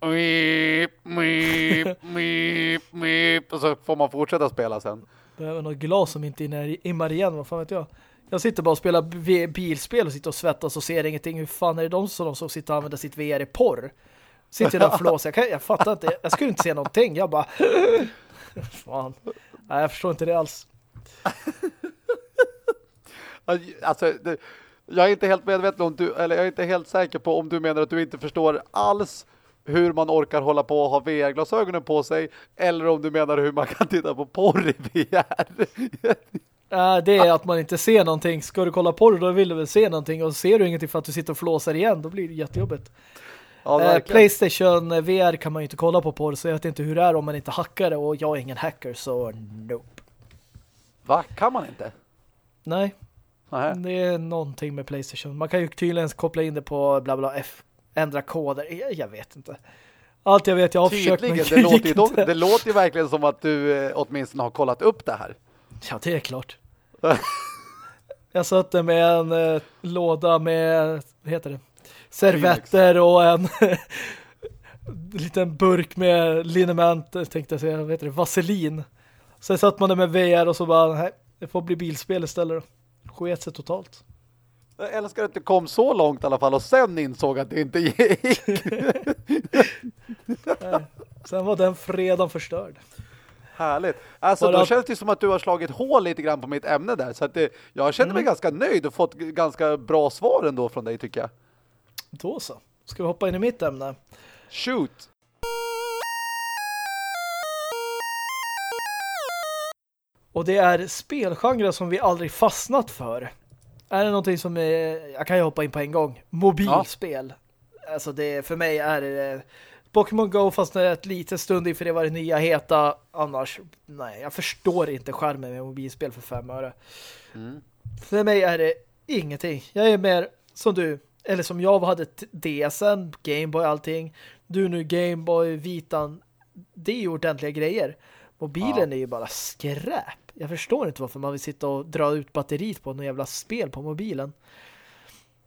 mip, mip, mip, mip, och så får man fortsätta spela sen. Behöver något glas som inte immar igen, vad fan vet jag. Jag sitter bara och spelar bilspel och sitter och svettas och ser ingenting. Hur fan är det de som, som sitter och använder sitt VR i porr? Sitter där och flås. Jag, kan, jag fattar inte. Jag skulle inte se någonting. Jag bara... fan. Nej, jag förstår inte det alls. alltså, det, jag är inte helt medveten om du, eller jag är inte helt säker på om du menar att du inte förstår alls hur man orkar hålla på och ha VR-glasögonen på sig eller om du menar hur man kan titta på porr i VR. Äh, det är att man inte ser någonting. Ska du kolla på det då vill du väl se någonting och ser du ingenting för att du sitter och flåsar igen då blir det jättejobbigt. Ja, eh, Playstation VR kan man ju inte kolla på porr så jag vet inte hur det är om man inte hackar det och jag är ingen hacker så nope. Va? Kan man inte? Nej. Nähä. Det är någonting med Playstation. Man kan ju tydligen koppla in det på bla bla F. Ändra koder. Jag, jag vet inte. Allt jag vet, jag har Tydligen, försökt. Det låter, ju det låter ju verkligen som att du eh, åtminstone har kollat upp det här. Ja, det är klart. jag satt där med en eh, låda med, vad heter det? Servetter och en liten burk med liniment, tänkte jag säga, vad heter det? Vaselin. Sen satt man där med VR och så bara, nej, det får bli bilspel istället. Sket sig totalt. Jag älskar att du kom så långt i alla fall och sen insåg att det inte gick. sen var den fredagen förstörd. Härligt. Alltså Bara... då känns det som att du har slagit hål lite grann på mitt ämne där. Så att det, jag känner mig mm. ganska nöjd och fått ganska bra svar ändå från dig tycker jag. Då så. Ska vi hoppa in i mitt ämne? Shoot! Och det är spelgenre som vi aldrig fastnat för. Är det någonting som är, jag kan ju hoppa in på en gång. Mobilspel. Ja. Alltså det för mig är det Pokémon Go fastnade ett litet stund inför det var det nya heta. Annars, nej, jag förstår inte skärmen med mobilspel för fem öre. Mm. För mig är det ingenting. Jag är mer som du, eller som jag hade DSen, Gameboy, allting. Du nu Gameboy, Vitan. Det är ju ordentliga grejer. Mobilen ja. är ju bara skräp. Jag förstår inte varför man vill sitta och dra ut batteriet på något jävla spel på mobilen.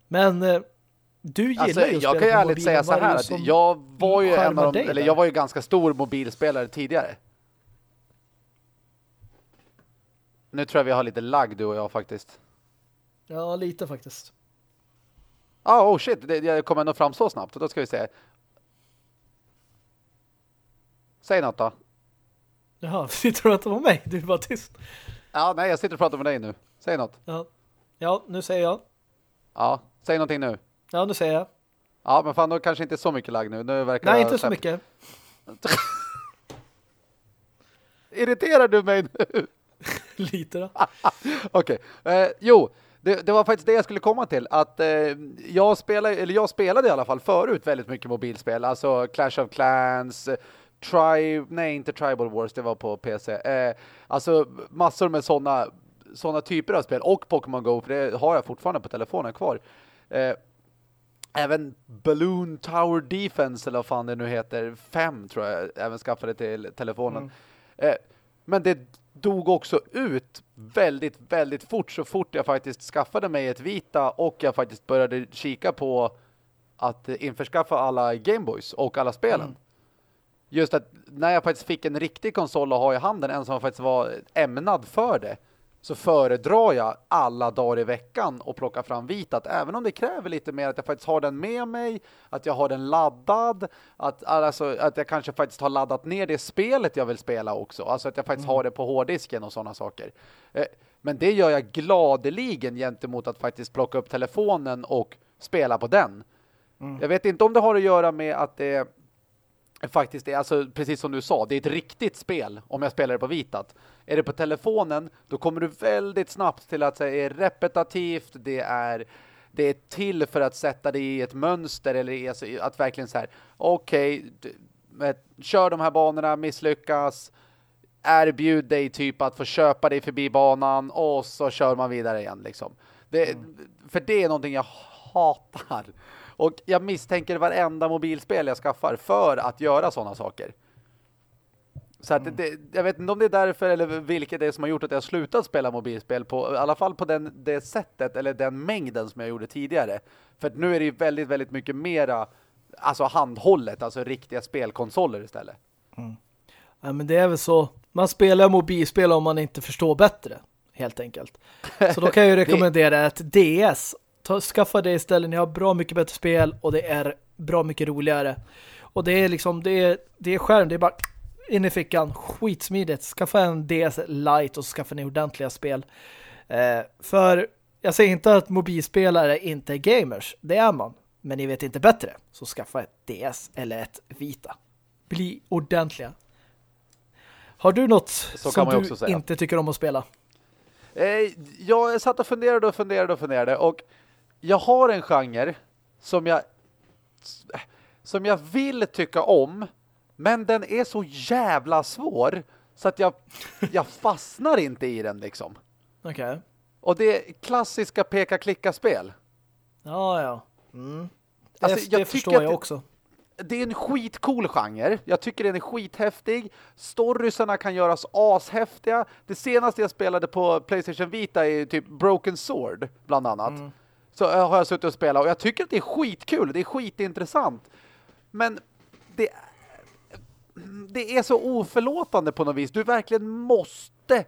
Men eh, du gillar alltså, ju Jag kan ju ärligt säga så här att jag var ju en av de, eller jag var ju ganska stor mobilspelare tidigare. Nu tror jag vi har lite lag du och jag faktiskt. Ja, lite faktiskt. Ah, oh shit, det, jag kommer ändå fram så snabbt. Då ska vi se. Säg något då. Jaha, sitter du och pratar med mig? Du är bara tyst. Ja, nej, jag sitter och pratar med dig nu. Säg något. Ja, ja nu säger jag. Ja, säg någonting nu. Ja, nu säger jag. Ja, men fan, då kanske inte så mycket lag nu. nu verkar Nej, inte så mycket. Irriterar du mig nu? Lite då. Okej. Eh, jo, det, det var faktiskt det jag skulle komma till. Att eh, jag, spelade, eller jag spelade i alla fall förut väldigt mycket mobilspel. Alltså Clash of Clans, eh, Tribe, nej inte Tribal Wars, det var på PC. Eh, alltså massor med sådana såna typer av spel. Och Pokémon Go, för det har jag fortfarande på telefonen kvar. Även Balloon Tower Defense eller vad fan det nu heter, 5 tror jag även skaffade till telefonen. Eh, men det dog också ut väldigt, väldigt fort så fort jag faktiskt skaffade mig ett vita och jag faktiskt började kika på att införskaffa alla Gameboys och alla spelen. Mm. Just att när jag faktiskt fick en riktig konsol att ha i handen, en som faktiskt var ämnad för det, så föredrar jag alla dagar i veckan och plocka fram vitat. Även om det kräver lite mer att jag faktiskt har den med mig, att jag har den laddad, att, alltså, att jag kanske faktiskt har laddat ner det spelet jag vill spela också. Alltså att jag faktiskt har det på hårddisken och sådana saker. Eh, Men det gör jag gladeligen gentemot att faktiskt plocka upp telefonen och spela på den. Jag vet inte om det har att göra med att det faktiskt är, alltså precis som du sa, det är ett riktigt spel om jag spelar det på vitat. Är det på telefonen, då kommer du väldigt snabbt till att säga är repetitivt, det är det är till för att sätta det i ett mönster eller alltså, att verkligen så här, okej, med- kör de här banorna, misslyckas, erbjud dig typ att få köpa dig förbi banan och så kör man vidare igen liksom. Det, För det är någonting jag hatar. Och jag misstänker varenda mobilspel jag skaffar för att göra sådana saker. Så att det, jag vet inte om det är därför eller vilket det är som har gjort att jag har slutat spela mobilspel på, i alla fall på den, det sättet eller den mängden som jag gjorde tidigare. För att nu är det ju väldigt, väldigt mycket mera alltså handhållet, alltså riktiga spelkonsoler istället. Ja, men det är väl så. Man spelar mobilspel om man inte förstår bättre, helt enkelt. Så då kan jag ju rekommendera ett DS. Ta, skaffa det istället. Ni har bra mycket bättre spel och det är bra mycket roligare. Och det är liksom, det är, det är skärm, det är bara in i fickan, skitsmidigt. Skaffa en DS Lite och skaffa ni ordentliga spel. Eh, för jag säger inte att mobilspelare inte är gamers. Det är man. Men ni vet inte bättre. Så skaffa ett DS eller ett Vita. Bli ordentliga. Har du något som du inte tycker om att spela? Eh, jag satt och funderade och funderade och funderade och jag har en genre som jag som jag vill tycka om men den är så jävla svår så att jag, jag fastnar inte i den liksom. Okej. Och det är klassiska peka-klicka-spel. Ja, ja. Mm. Det, Alltså, jag det tycker förstår jag det- också. Det är en skitcool genre. Jag tycker den är skithäftig. Storiesarna kan göras ashäftiga. Det senaste jag spelade på Playstation Vita är typ Broken Sword, bland annat. Så eh, har jag suttit och spelat och jag tycker att det är skitkul. Det är skitintressant. Men det, det är så oförlåtande på något vis. Du verkligen måste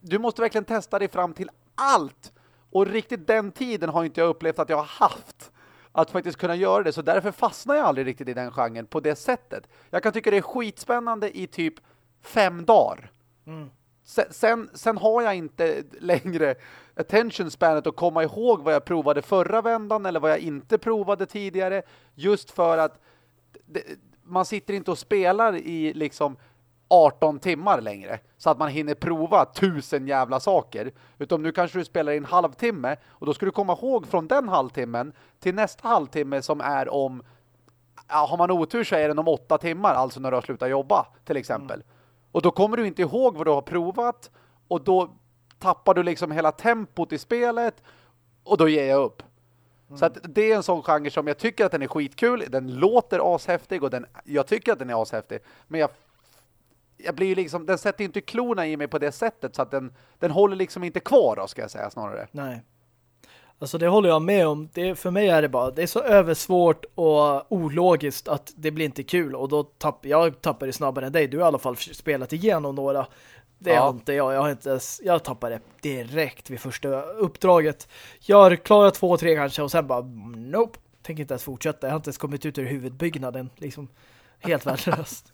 du måste verkligen testa dig fram till allt. Och riktigt den tiden har inte jag upplevt att jag har haft. Att faktiskt kunna göra det. Så därför fastnar jag aldrig riktigt i den genren på det sättet. Jag kan tycka det är skitspännande i typ fem dagar. Sen, sen, sen har jag inte längre attention spanet att komma ihåg vad jag provade förra vändan eller vad jag inte provade tidigare. Just för att det, man sitter inte och spelar i liksom 18 timmar längre så att man hinner prova tusen jävla saker. Utom nu kanske du spelar i en halvtimme och då ska du komma ihåg från den halvtimmen till nästa halvtimme som är om har man otur så är den om åtta timmar, alltså när du har slutat jobba till exempel. Och då kommer du inte ihåg vad du har provat och då tappar du liksom hela tempot i spelet och då ger jag upp. Så att det är en sån genre som jag tycker att den är skitkul. Den låter ashäftig och den, jag tycker att den är ashäftig. Men jag, jag blir ju liksom, den sätter inte klorna i mig på det sättet så att den, den håller liksom inte kvar då ska jag säga snarare. Nej. Alltså det håller jag med om. Det, för mig är det bara, det är så översvårt och ologiskt att det blir inte kul. Och då tappar jag tappar det snabbare än dig. Du har i alla fall spelat igenom några. Det Ja. har inte jag. Jag har inte ens, jag tappar det direkt vid första uppdraget. Jag har klarat två, tre kanske och sen bara, nope. Tänker inte ens fortsätta. Jag har inte ens kommit ut ur huvudbyggnaden. Liksom helt värdelöst.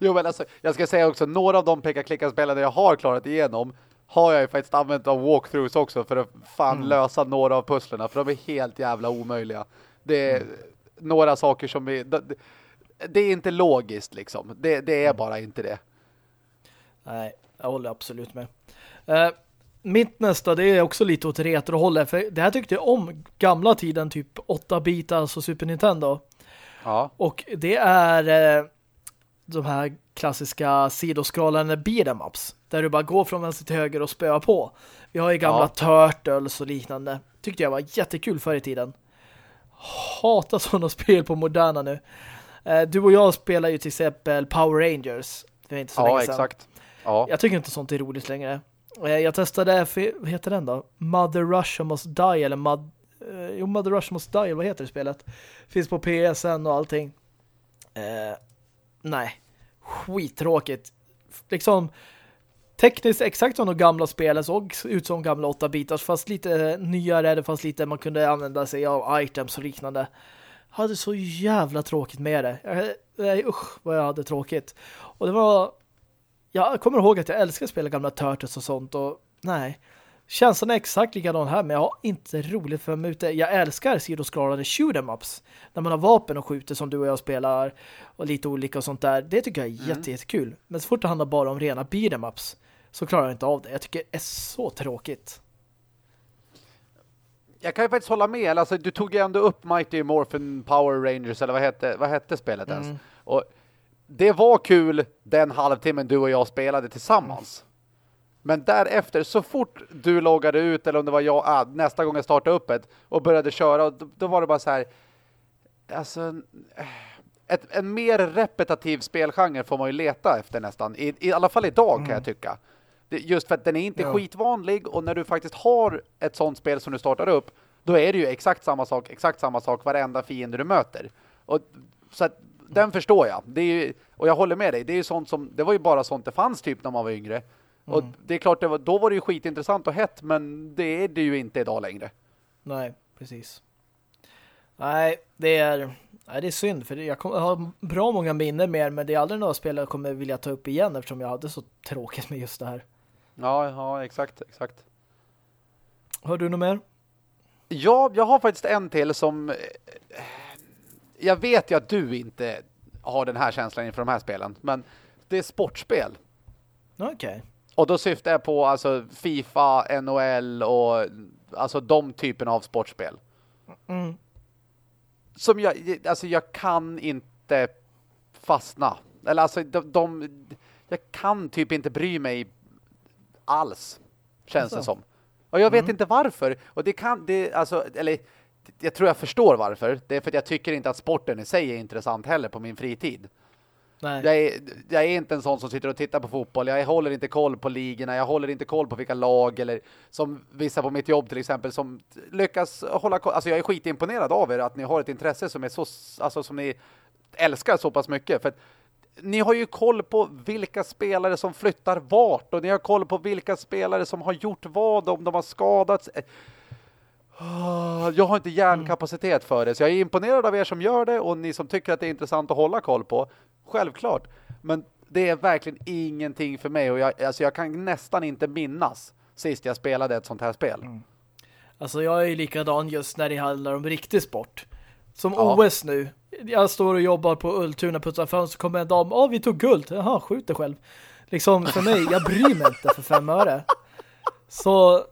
jo, men alltså, jag ska säga också, några av de peka-klicka-spelen jag har klarat igenom har jag ju faktiskt använt av walkthroughs också för att fan mm. lösa några av pusslerna, för de är helt jävla omöjliga. Det är mm. några saker som är... Det, det är inte logiskt liksom. Det, det, är mm. bara inte det. Nej, jag håller absolut med. Uh, mitt nästa, det är också lite åt retrohållet. För det här tyckte jag om gamla tiden, typ 8 bitar, alltså Super Nintendo. Ja. Och det är... Uh, de här klassiska sidoskrollande beat'em ups där du bara går från vänster till höger och spöar på. Vi har ju gamla ja. Turtles och liknande. Tyckte jag var jättekul förr i tiden. Hatar sådana spel på moderna nu. Eh, du och jag spelar ju till exempel Power Rangers. Det är inte så ja, länge sedan. Exakt. Ja, Jag tycker inte sånt är roligt längre. Eh, jag testade, vad heter den då? Mother Russia Must Die eller Mad, eh, jo, Mother Russia Must Die, vad heter det spelet? Finns på PSN och allting. Eh, nej, skittråkigt. Liksom tekniskt exakt som de gamla spelen såg ut som gamla 8-bitars fast lite nyare, det fanns lite man kunde använda sig av items och liknande. Jag hade så jävla tråkigt med det. Jag, eh, usch vad jag hade tråkigt. Och det var jag kommer ihåg att jag älskar att spela gamla Turtles och sånt och nej, Känslan är exakt likadan här, men jag har inte roligt för mig ute. Jag älskar sidoskrollande shoot'em ups när man har vapen och skjuter som du och jag spelar och lite olika och sånt där. Det tycker jag är mm. jätte, jättekul. Men så fort det handlar bara om rena beat'em ups så klarar jag inte av det. Jag tycker det är så tråkigt. Jag kan ju faktiskt hålla med. Alltså, du tog ju ändå upp Mighty Morphin Power Rangers eller vad hette, vad hette spelet ens? Mm. Och det var kul den halvtimmen du och jag spelade tillsammans. Men därefter, så fort du loggade ut eller om det var jag, ah, nästa gång jag startade upp ett och började köra, då, då var det bara så här alltså ett, en mer repetitiv spelgenre får man ju leta efter nästan. I, i alla fall idag mm. kan jag tycka. Det, just för att den är inte ja. skitvanlig och när du faktiskt har ett sånt spel som du startar upp, då är det ju exakt samma sak, exakt samma sak varenda fiende du möter. Och så att den förstår jag. Det är ju, och jag håller med dig. Det är ju sånt som det var ju bara sånt det fanns typ när man var yngre. Och mm. det är klart, det var, då var det ju skitintressant och hett, men det är det ju inte idag längre. Nej, precis. Nej, det är, nej, det är synd, för jag, kommer, jag har bra många minnen mer, men det är aldrig några spel jag kommer vilja ta upp igen eftersom jag hade så tråkigt med just det här. Ja, ja exakt, exakt. Har du något mer? Ja, jag har faktiskt en till som... Jag vet ju att du inte har den här känslan inför de här spelen, men det är sportspel. Okej. Okay. Och då syftar jag på alltså FIFA, NHL och alltså de typerna av sportspel. Mm. Som jag, alltså jag kan inte fastna. Eller alltså de, de jag kan typ inte bry mig alls, känns alltså. det som. Och jag vet mm. inte varför. Och det kan, det, alltså, eller jag tror jag förstår varför. Det är för att jag tycker inte att sporten i sig är intressant heller på min fritid. Nej. Jag, är, jag är inte en sån som sitter och tittar på fotboll. Jag håller inte koll på ligorna. Jag håller inte koll på vilka lag eller som vissa på mitt jobb till exempel som lyckas hålla koll. Alltså jag är skitimponerad av er att ni har ett intresse som är så alltså som ni älskar så pass mycket för att ni har ju koll på vilka spelare som flyttar vart och ni har koll på vilka spelare som har gjort vad om de har skadats. Jag har inte hjärnkapacitet för det så jag är imponerad av er som gör det och ni som tycker att det är intressant att hålla koll på. Självklart. Men det är verkligen ingenting för mig och jag, alltså jag kan nästan inte minnas sist jag spelade ett sånt här spel. Mm. Alltså jag är ju likadan just när det handlar om riktig sport. Som ja. OS nu. Jag står och jobbar på Ultuna putsar fönster så kommer en dam, ja vi tog guld. Jaha, skjut dig själv. Liksom för mig, jag bryr mig inte för fem öre. Så,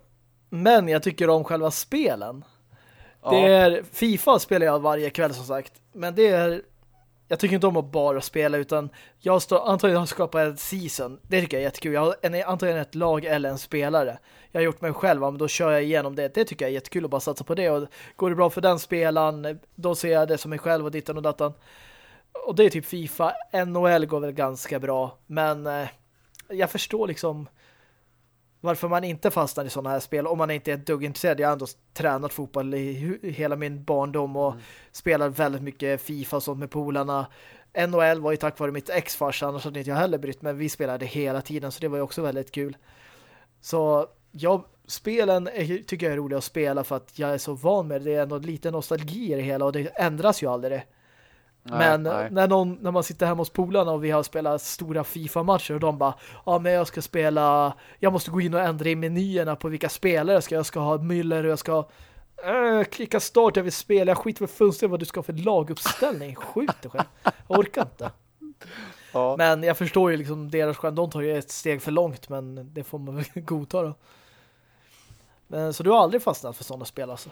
men jag tycker om själva spelen. Det är, FIFA spelar jag varje kväll som sagt. Men det är jag tycker inte om att bara spela utan jag står, antagligen har skapat en season. Det tycker jag är jättekul. Jag har en, antagligen ett lag eller en spelare. Jag har gjort mig själv, men då kör jag igenom det. Det tycker jag är jättekul att bara satsa på det. Och går det bra för den spelaren, då ser jag det som mig själv och dittan och datan. Och det är typ FIFA. NHL går väl ganska bra. Men eh, jag förstår liksom varför man inte fastnar i sådana här spel om man inte är ett dugg intresserad. Jag har ändå tränat fotboll i hela min barndom och mm. spelar väldigt mycket FIFA och sånt med polarna. NHL var ju tack vare mitt ex-fars, annars hade inte jag heller brytt, men vi spelade hela tiden så det var ju också väldigt kul. Så jag, spelen tycker jag är roliga att spela för att jag är så van med det. Det är ändå lite nostalgi i det hela och det ändras ju aldrig. Nej, men nej. När, någon, när man sitter hemma hos polarna och vi har spelat stora FIFA-matcher och de bara, ja men jag ska spela, jag måste gå in och ändra i menyerna på vilka spelare jag ska, jag ska ha Müller och jag ska äh, klicka start, jag vill spela, jag skiter för fullständigt vad du ska ha för laguppställning, skjut dig själv, jag orkar inte. Ja. Men jag förstår ju liksom deras skämt, de tar ju ett steg för långt men det får man väl godta då. Men, så du har aldrig fastnat för sådana spel alltså?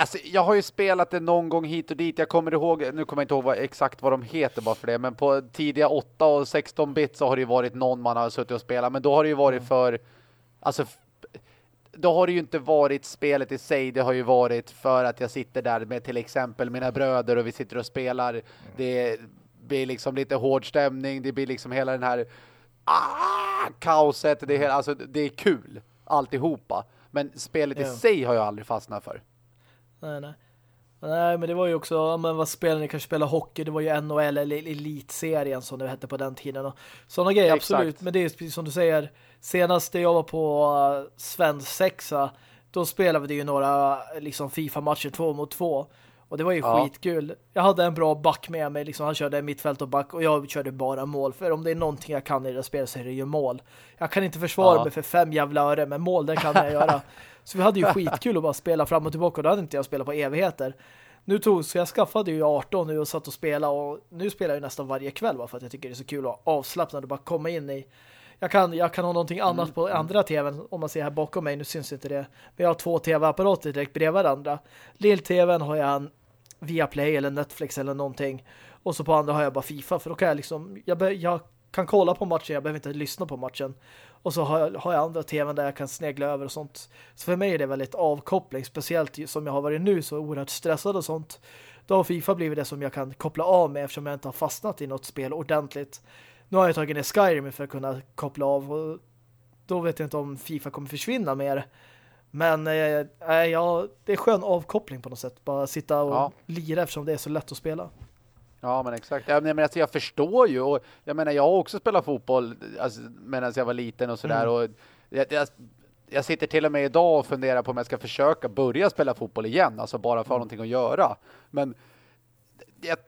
Alltså, jag har ju spelat det någon gång hit och dit. Jag kommer ihåg, nu kommer jag inte ihåg vad, exakt vad de heter bara för det. Men på tidiga 8 och 16 bit så har det ju varit någon man har suttit och spelat. Men då har det ju varit mm. för, alltså då har det ju inte varit spelet i sig. Det har ju varit för att jag sitter där med till exempel mina bröder och vi sitter och spelar. Mm. Det blir liksom lite hård stämning. Det blir liksom hela den här ah, kaoset. Det är, alltså, det är kul alltihopa. Men spelet i sig har jag aldrig fastnat för. Nej, nej. Nej, men det var ju också, men vad spelar ni kanske spela hockey, det var ju NHL eller elitserien som det hette på den tiden. Och sådana grejer, Exakt. absolut. Men det är precis som du säger, senast jag var på uh, svensk sexa, då spelade vi ju några liksom FIFA-matcher två mot två. Och det var ju ja. skitkul. Jag hade en bra back med mig. Liksom, han körde mittfält och back och jag körde bara mål. För om det är någonting jag kan i det spelet så är det ju mål. Jag kan inte försvara ja. mig för fem jävla öre, men mål det kan jag göra. Så vi hade ju skitkul att bara spela fram och tillbaka och då hade inte jag spelat på evigheter. Nu tog, så jag skaffade ju 18 nu och satt och spelade och nu spelar jag nästan varje kväll bara för att jag tycker det är så kul att avslappna och bara komma in i jag kan, jag kan ha någonting annat mm. på andra tvn om man ser här bakom mig, nu syns inte det. Men jag har två tv-apparater direkt bredvid varandra. Lill-tvn har jag en Viaplay eller Netflix eller någonting. Och så på andra har jag bara FIFA för då kan jag liksom, jag, jag kan kolla på matchen, jag behöver inte lyssna på matchen. Och så har jag, har jag andra tvn där jag kan snegla över och sånt. Så för mig är det väldigt avkoppling, speciellt som jag har varit nu så oerhört stressad och sånt. Då har FIFA blivit det som jag kan koppla av med eftersom jag inte har fastnat i något spel ordentligt. Nu har jag tagit ner Skyrim för att kunna koppla av och då vet jag inte om FIFA kommer försvinna mer. Men eh, ja, det är skön avkoppling på något sätt. Bara sitta och ja. lira eftersom det är så lätt att spela. Ja, men exakt. Jag, men, alltså, jag förstår ju. Och, jag menar, jag har också spelat fotboll alltså, medan jag var liten och sådär. Mm. Och jag, jag, jag, sitter till och med idag och funderar på om jag ska försöka börja spela fotboll igen. Alltså bara för mm. någonting att göra. Men jag,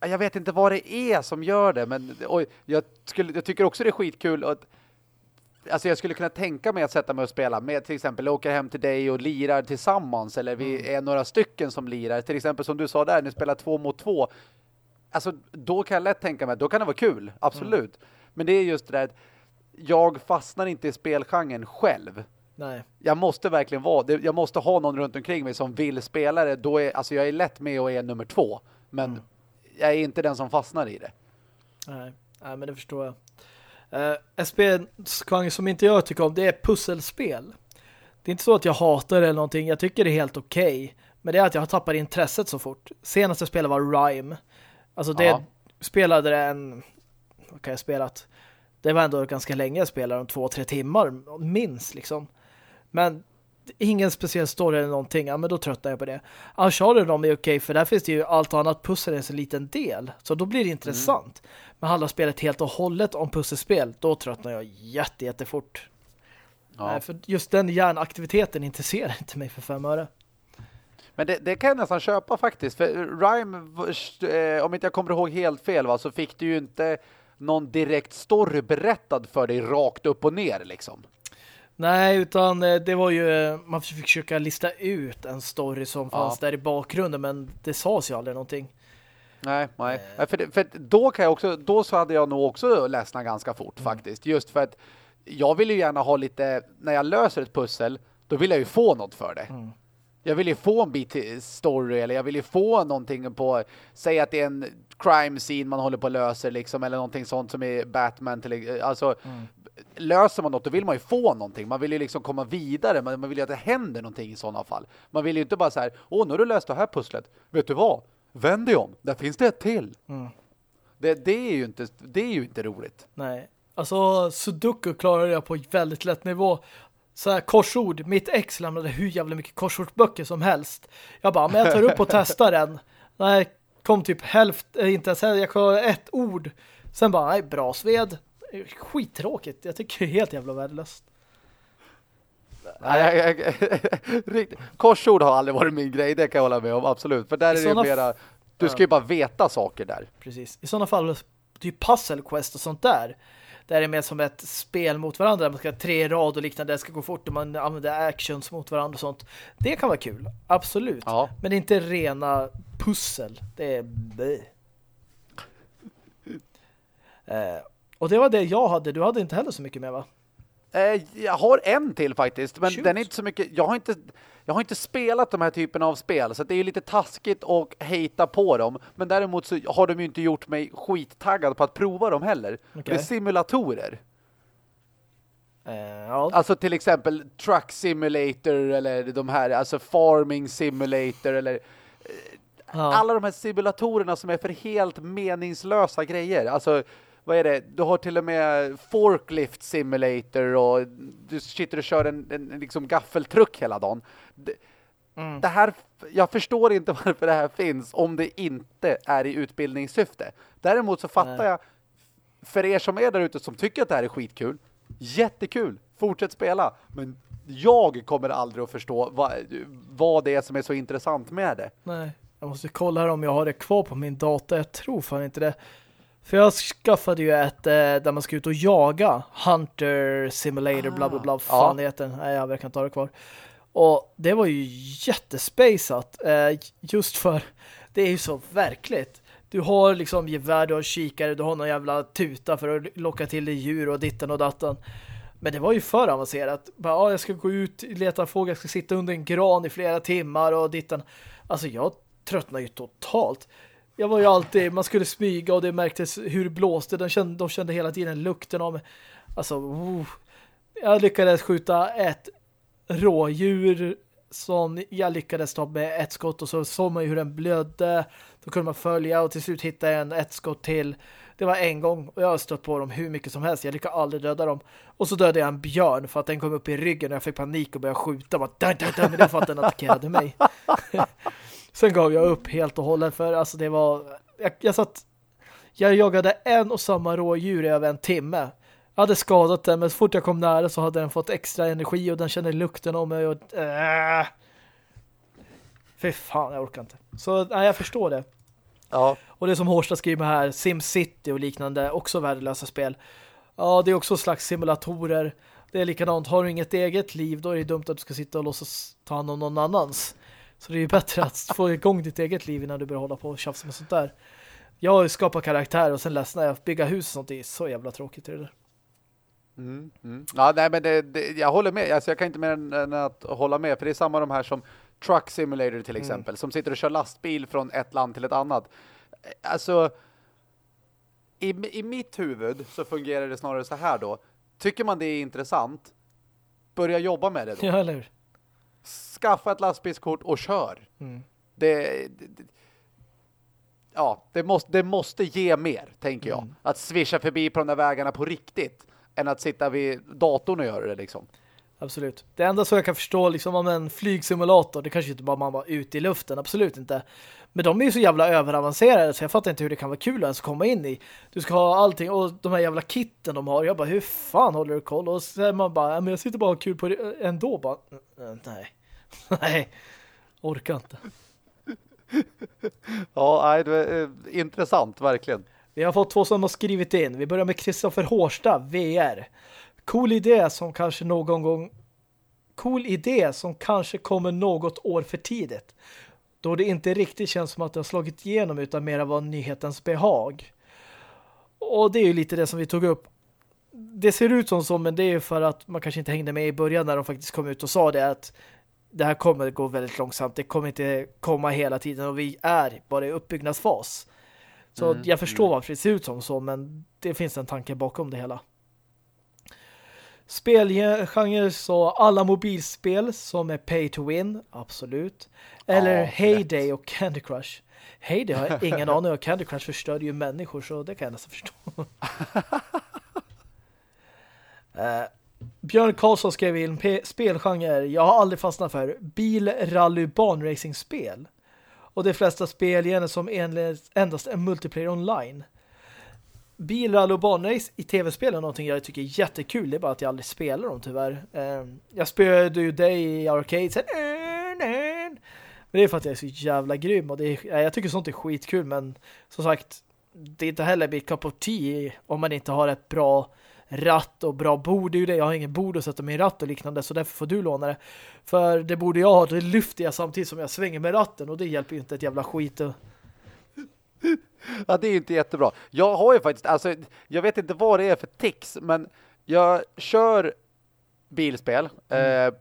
jag vet inte vad det är som gör det. Men jag, skulle, jag tycker också det är skitkul att alltså jag skulle kunna tänka mig att sätta mig och spela med till exempel åker hem till dig och lirar tillsammans eller vi mm. är några stycken som lirar. Till exempel som du sa där, ni spelar två mot två. Alltså då kan jag lätt tänka mig då kan det vara kul, absolut. Mm. Men det är just det där jag fastnar inte i spelgenren själv. Nej. Jag måste verkligen vara, jag måste ha någon runt omkring mig som vill spela det. Då är, alltså jag är lätt med och är nummer två. Men mm. jag är inte den som fastnar i det. Nej, Nej men det förstår jag. Uh, ett spel som inte jag tycker om, det är pusselspel. Det är inte så att jag hatar det eller någonting. Jag tycker det är helt okej. Okay. Men det är att jag har tappat intresset så fort. Senaste spelet var Rime. Alltså det ja. spelade det en... Vad kan jag spelat? Det var ändå ganska länge jag spelade, om två, tre timmar minst liksom. Men ingen speciell story eller någonting, ja men då tröttnar jag på det. Uncharted de är okej för där finns det ju allt annat pussel i en liten del. Så då blir det intressant. Mm. Men handlar spelet helt och hållet om pusselspel, då tröttnar jag jätte, jättefort. Ja. Nej, för just den hjärnaktiviteten intresserar inte mig för fem öre. Men det, det, kan jag nästan köpa faktiskt. För Rime, eh, om inte jag kommer ihåg helt fel va, så fick du ju inte någon direkt story berättad för dig rakt upp och ner liksom. Nej, utan eh, det var ju eh, man fick försöka lista ut en story som fanns ja. där i bakgrunden men det sades ju aldrig någonting. Nej, nej. Eh. För, för då kan jag också då så hade jag nog också ledsnat ganska fort mm. faktiskt. Just för att jag vill ju gärna ha lite när jag löser ett pussel, då vill jag ju få något för det. Mm. Jag vill ju få en bit story eller jag vill ju få någonting på säg att det är en crime scene man håller på att lösa liksom eller någonting sånt som är Batman till alltså mm löser man något då vill man ju få någonting. Man vill ju liksom komma vidare. Man, man vill ju att det händer någonting i sådana fall. Man vill ju inte bara så här, åh nu har du löst det här pusslet. Vet du vad? Vänd dig om. Där finns det ett till. Mm. Det, det, är ju inte, det är ju inte roligt. Nej. Alltså Sudoku klarar jag på väldigt lätt nivå. Så här korsord. Mitt ex lämnade hur jävla mycket korsordböcker som helst. Jag bara, men jag tar upp och testar den. Nej, kom typ hälften, eh, inte ens jag klarade ett ord. Sen bara, nej, bra sved skittråkigt. Jag tycker det är helt jävla värdelöst. Nej, jag, jag, korsord har aldrig varit min grej, det kan jag hålla med om, absolut. För där är det mera... Du ska ju bara veta saker där. Precis. I sådana fall, typ puzzle quest och sånt där. Där är det mer som ett spel mot varandra. Man ska ha tre rad och liknande. Det ska gå fort och man använder actions mot varandra och sånt. Det kan vara kul. Absolut. Ja. Men det är inte rena pussel. Det är... Eh, och det var det jag hade. Du hade inte heller så mycket med va? Eh, jag har en till faktiskt, men Shoot. den är inte så mycket. Jag har inte, jag har inte spelat de här typerna av spel, så det är ju lite taskigt att hejta på dem. Men däremot så har de ju inte gjort mig skittaggad på att prova dem heller. Okej. Det är simulatorer. Eh, ja. Alltså till exempel Truck Simulator eller de här, alltså Farming Simulator eller ja. alla de här simulatorerna som är för helt meningslösa grejer. Alltså, vad är det? Du har till och med Forklift Simulator och du sitter och kör en, en, liksom gaffeltruck hela dagen. Det, Mm. det här, jag förstår inte varför det här finns om det inte är i utbildningssyfte. Däremot så fattar Nej. jag, för er som är där ute som tycker att det här är skitkul, jättekul, fortsätt spela. Men jag kommer aldrig att förstå vad, vad det är som är så intressant med det. Nej, jag måste kolla här om jag har det kvar på min data. Jag tror fan inte det. För jag skaffade ju ett eh, där man ska ut och jaga. Hunter Simulator, bla bla bla. Ah, Fan ja. heter. Nej, jag verkar inte ha det kvar. Och det var ju jättespacet. Eh, just för det är ju så verkligt. Du har liksom gevär, du har kikare, du har någon jävla tuta för att locka till dig djur och ditten och datten. Men det var ju för avancerat. Bara, ja, jag ska gå ut, leta fågel, jag ska sitta under en gran i flera timmar och ditten. Alltså jag tröttnade ju totalt. Jag var ju alltid, man skulle smyga och det märktes hur det blåste. De kände, de kände hela tiden lukten av Alltså, oh. jag lyckades skjuta ett rådjur som jag lyckades ta med ett skott och så såg man ju hur den blödde. Då kunde man följa och till slut hitta en ett skott till. Det var en gång och jag har stött på dem hur mycket som helst. Jag lyckades aldrig döda dem. Och så dödade jag en björn för att den kom upp i ryggen och jag fick panik och började skjuta. Bara, dun, dun, dun, men det var för att den attackerade mig. Sen gav jag upp helt och hållet för alltså det var... Jag, jag satt... Jag jagade en och samma rådjur i över en timme. Jag hade skadat den men så fort jag kom nära så hade den fått extra energi och den kände lukten om mig och... Äh. Fy fan, jag orkar inte. Så nej, jag förstår det. Ja, Och det som Hårsta skriver här, SimCity och liknande, också värdelösa spel. Ja, det är också slags simulatorer. Det är likadant, har du inget eget liv då är det dumt att du ska sitta och låtsas ta hand om någon annans. Så det är ju bättre att få igång ditt eget liv innan du börjar hålla på och tjafsa med sånt där. Jag har skapat karaktär och sen ledsnar jag. Bygga hus och sånt, det är så jävla tråkigt det där. Mm, mm. Ja, nej, men det, det, jag håller med. Alltså, jag kan inte mer än, att hålla med. För det är samma de här som Truck Simulator till exempel. Som sitter och kör lastbil från ett land till ett annat. Alltså, i, i mitt huvud så fungerar det snarare så här då. Tycker man det är intressant, börja jobba med det då. Ja, eller hur? Skaffa ett lastbilskort och kör. Mm. Det, det, det ja, det måste, det måste ge mer, tänker jag. Mm. Att svischa förbi på de där vägarna på riktigt än att sitta vid datorn och göra det liksom. Absolut. Det enda som jag kan förstå liksom om en flygsimulator, det kanske inte bara man var ute i luften, absolut inte. Men de är ju så jävla överavancerade så jag fattar inte hur det kan vara kul att ens komma in i. Du ska ha allting och de här jävla kitten de har. Jag bara, hur fan håller du koll? Och så man bara, "Ja, men jag sitter bara och har kul på det ändå. Bara, "Eh, nej. nej. Orkar inte. Ja, nej, det är eh, intressant, verkligen. Vi har fått två som har skrivit in. Vi börjar med Kristoffer Hårsta, VR. Cool idé som kanske någon gång cool idé som kanske kommer något år för tidigt. Då det inte riktigt känns som att det har slagit igenom utan mer var nyhetens behag. Och det är ju lite det som vi tog upp. Det ser ut som så, men det är ju för att man kanske inte hängde med i början när de faktiskt kom ut och sa det att det här kommer gå väldigt långsamt. Det kommer inte komma hela tiden och vi är bara i uppbyggnadsfas. Så Mm, jag förstår mm. varför det ser ut som så, men det finns en tanke bakom det hela. Spelgenre så alla mobilspel som är pay to win, absolut. Eller Ja, Heyday och Candy Crush. Heyday har jag ingen aning och Candy Crush förstörde ju människor så det kan jag nästan förstå. Eh, Björn Karlsson skrev in spelgenre. Jag har aldrig fastnat för bil, rally, banracing-spel. Och de flesta spelgener som endast är multiplayer online. Bil, rally och banrace i tv-spel är någonting jag tycker är jättekul. Det är bara att jag aldrig spelar dem tyvärr. Ehm, jag spelade ju dig i arcade sen. Mm, mm. Men det är för att jag är så jävla grym och det är, jag tycker sånt är skitkul men som sagt, det är inte heller mitt cup of tea om man inte har ett bra ratt och bra bord. Det är ju det. Jag har ingen bord att sätta min ratt och liknande så därför får du låna det. För det borde jag ha, det lyfter jag samtidigt som jag svänger med ratten och det hjälper ju inte ett jävla skit. Ja, det är inte jättebra. Jag har ju faktiskt, alltså jag vet inte vad det är för tics, men jag kör bilspel, mm. eh,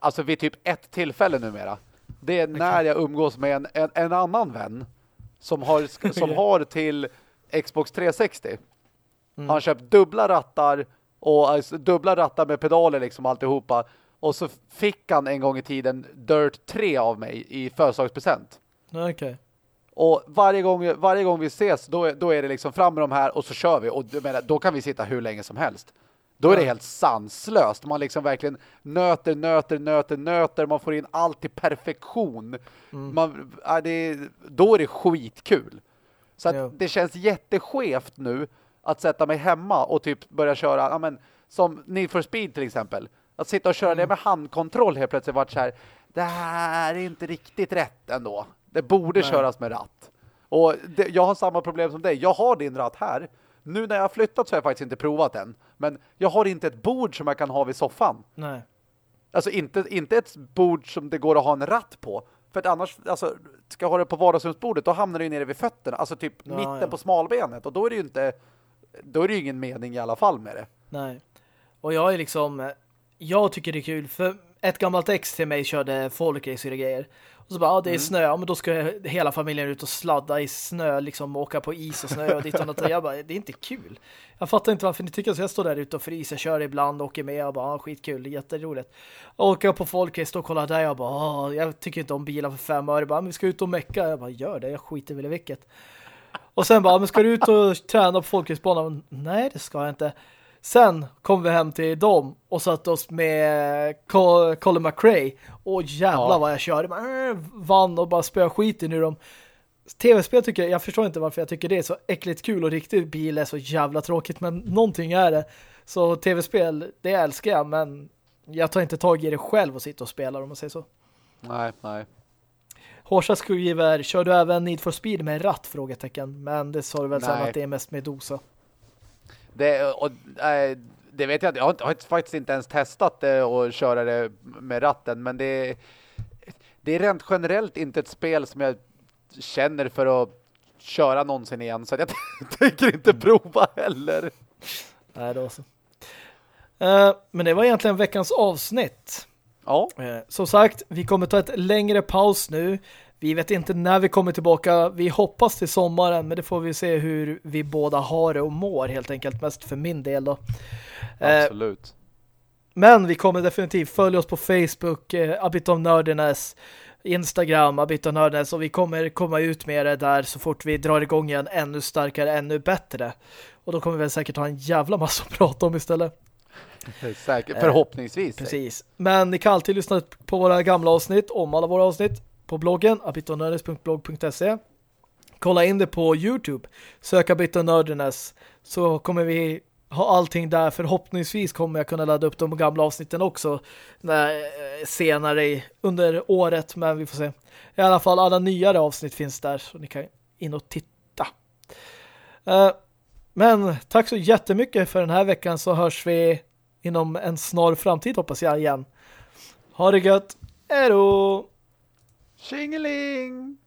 alltså vid typ ett tillfälle numera. Det är när jag umgås med en, en, en annan vän som har, som har till Xbox 360. Mm. Han köpt dubbla rattar och alltså, dubbla rattar med pedaler liksom alltihopa. Och så fick han en gång i tiden Dirt 3 av mig i födelsedagspresent. Okej. Okay. Och varje gång, varje gång vi ses då, då är det liksom fram med de här och så kör vi. Och menar, då kan vi sitta hur länge som helst. Då är det helt sanslöst. Man liksom verkligen nöter, nöter, nöter, nöter. Man får in allt till perfektion. Mm. Man, är det, då är det skitkul. Så att ja. det känns jätteskevt nu att sätta mig hemma och typ börja köra, ja men, som Need for Speed till exempel. Att sitta och köra mm. det med handkontroll helt plötsligt varit så här, det här är inte riktigt rätt ändå. Det borde Nej. köras med ratt. Och det, jag har samma problem som dig. Jag har din ratt här. Nu när jag har flyttat så har jag faktiskt inte provat den. Men jag har inte ett bord som jag kan ha vid soffan. Nej. Alltså inte, inte ett bord som det går att ha en ratt på. För att annars, alltså, ska jag ha det på vardagsrumsbordet, då hamnar det ju nere vid fötterna. Alltså typ ja, mitten ja. på smalbenet. Och då är det ju inte, då är det ju ingen mening i alla fall med det. Nej. Och jag är liksom, jag tycker det är kul. För ett gammalt ex till mig körde folkracer och grejer. Och så bara, ja det är mm. snö, ja, men då ska hela familjen ut och sladda i snö, liksom åka på is och snö och ditt och något. Jag bara, det är inte kul. Jag fattar inte varför ni tycker så. Jag står där ute och fryser, kör ibland, åker med och bara, ja, skitkul, jätteroligt. Åker på folkrace och kollar där, jag bara, jag tycker inte om bilar för fem öre. Bara, men vi ska ut och mecka. Jag bara, gör det, jag skiter väl i vilket. Och sen bara, men ska du ut och träna på folkracebanan? Nej, det ska jag inte. Sen kom vi hem till dem och satt oss med Colin McRae. Och jävlar ja. vad jag körde. Man, äh, vann och bara spöa skiten ur dem. Tv-spel tycker jag, jag förstår inte varför jag tycker det är så äckligt kul och riktigt bil är så jävla tråkigt. Men någonting är det. Så tv-spel, det älskar jag. Men jag tar inte tag i det själv och sitter och spelar om man säger så. Nej, nej. Horsa skriver, kör du även Need for Speed med ratt? Frågetecken. Men det sa du väl sen att det är mest med dosa. Det, och, äh, det vet jag Jag har, har faktiskt inte ens testat det och köra det med ratten. Men det, det är rent generellt inte ett spel som jag känner för att köra någonsin igen. Så jag tänker inte prova heller. Nej, då så. Uh, men det var egentligen veckans avsnitt. Ja. Uh, som sagt, vi kommer ta ett längre paus nu. Vi vet inte när vi kommer tillbaka. Vi hoppas till sommaren, men det får vi se hur vi båda har det och mår helt enkelt. Mest för min del då. Absolut. Eh, men vi kommer definitivt följa oss på Facebook, eh, A Bit of Nerdiness, Instagram, A Bit of Nerdiness och vi kommer komma ut med det där så fort vi drar igång igen ännu starkare, ännu bättre. Och då kommer vi säkert ha en jävla massa att prata om istället. Säkert, förhoppningsvis. Eh, precis. Men ni kan alltid lyssna på våra gamla avsnitt, om alla våra avsnitt på bloggen abitonördnes.blogg.se Kolla in det på Youtube. Sök abitonördnes så kommer vi ha allting där. Förhoppningsvis kommer jag kunna ladda upp de gamla avsnitten också när, eh, senare under året. Men vi får se. I alla fall alla nyare avsnitt finns där så ni kan in och titta. Uh, men tack så jättemycket för den här veckan så hörs vi inom en snar framtid hoppas jag igen. Ha det gött. Hej då! Tjingeling!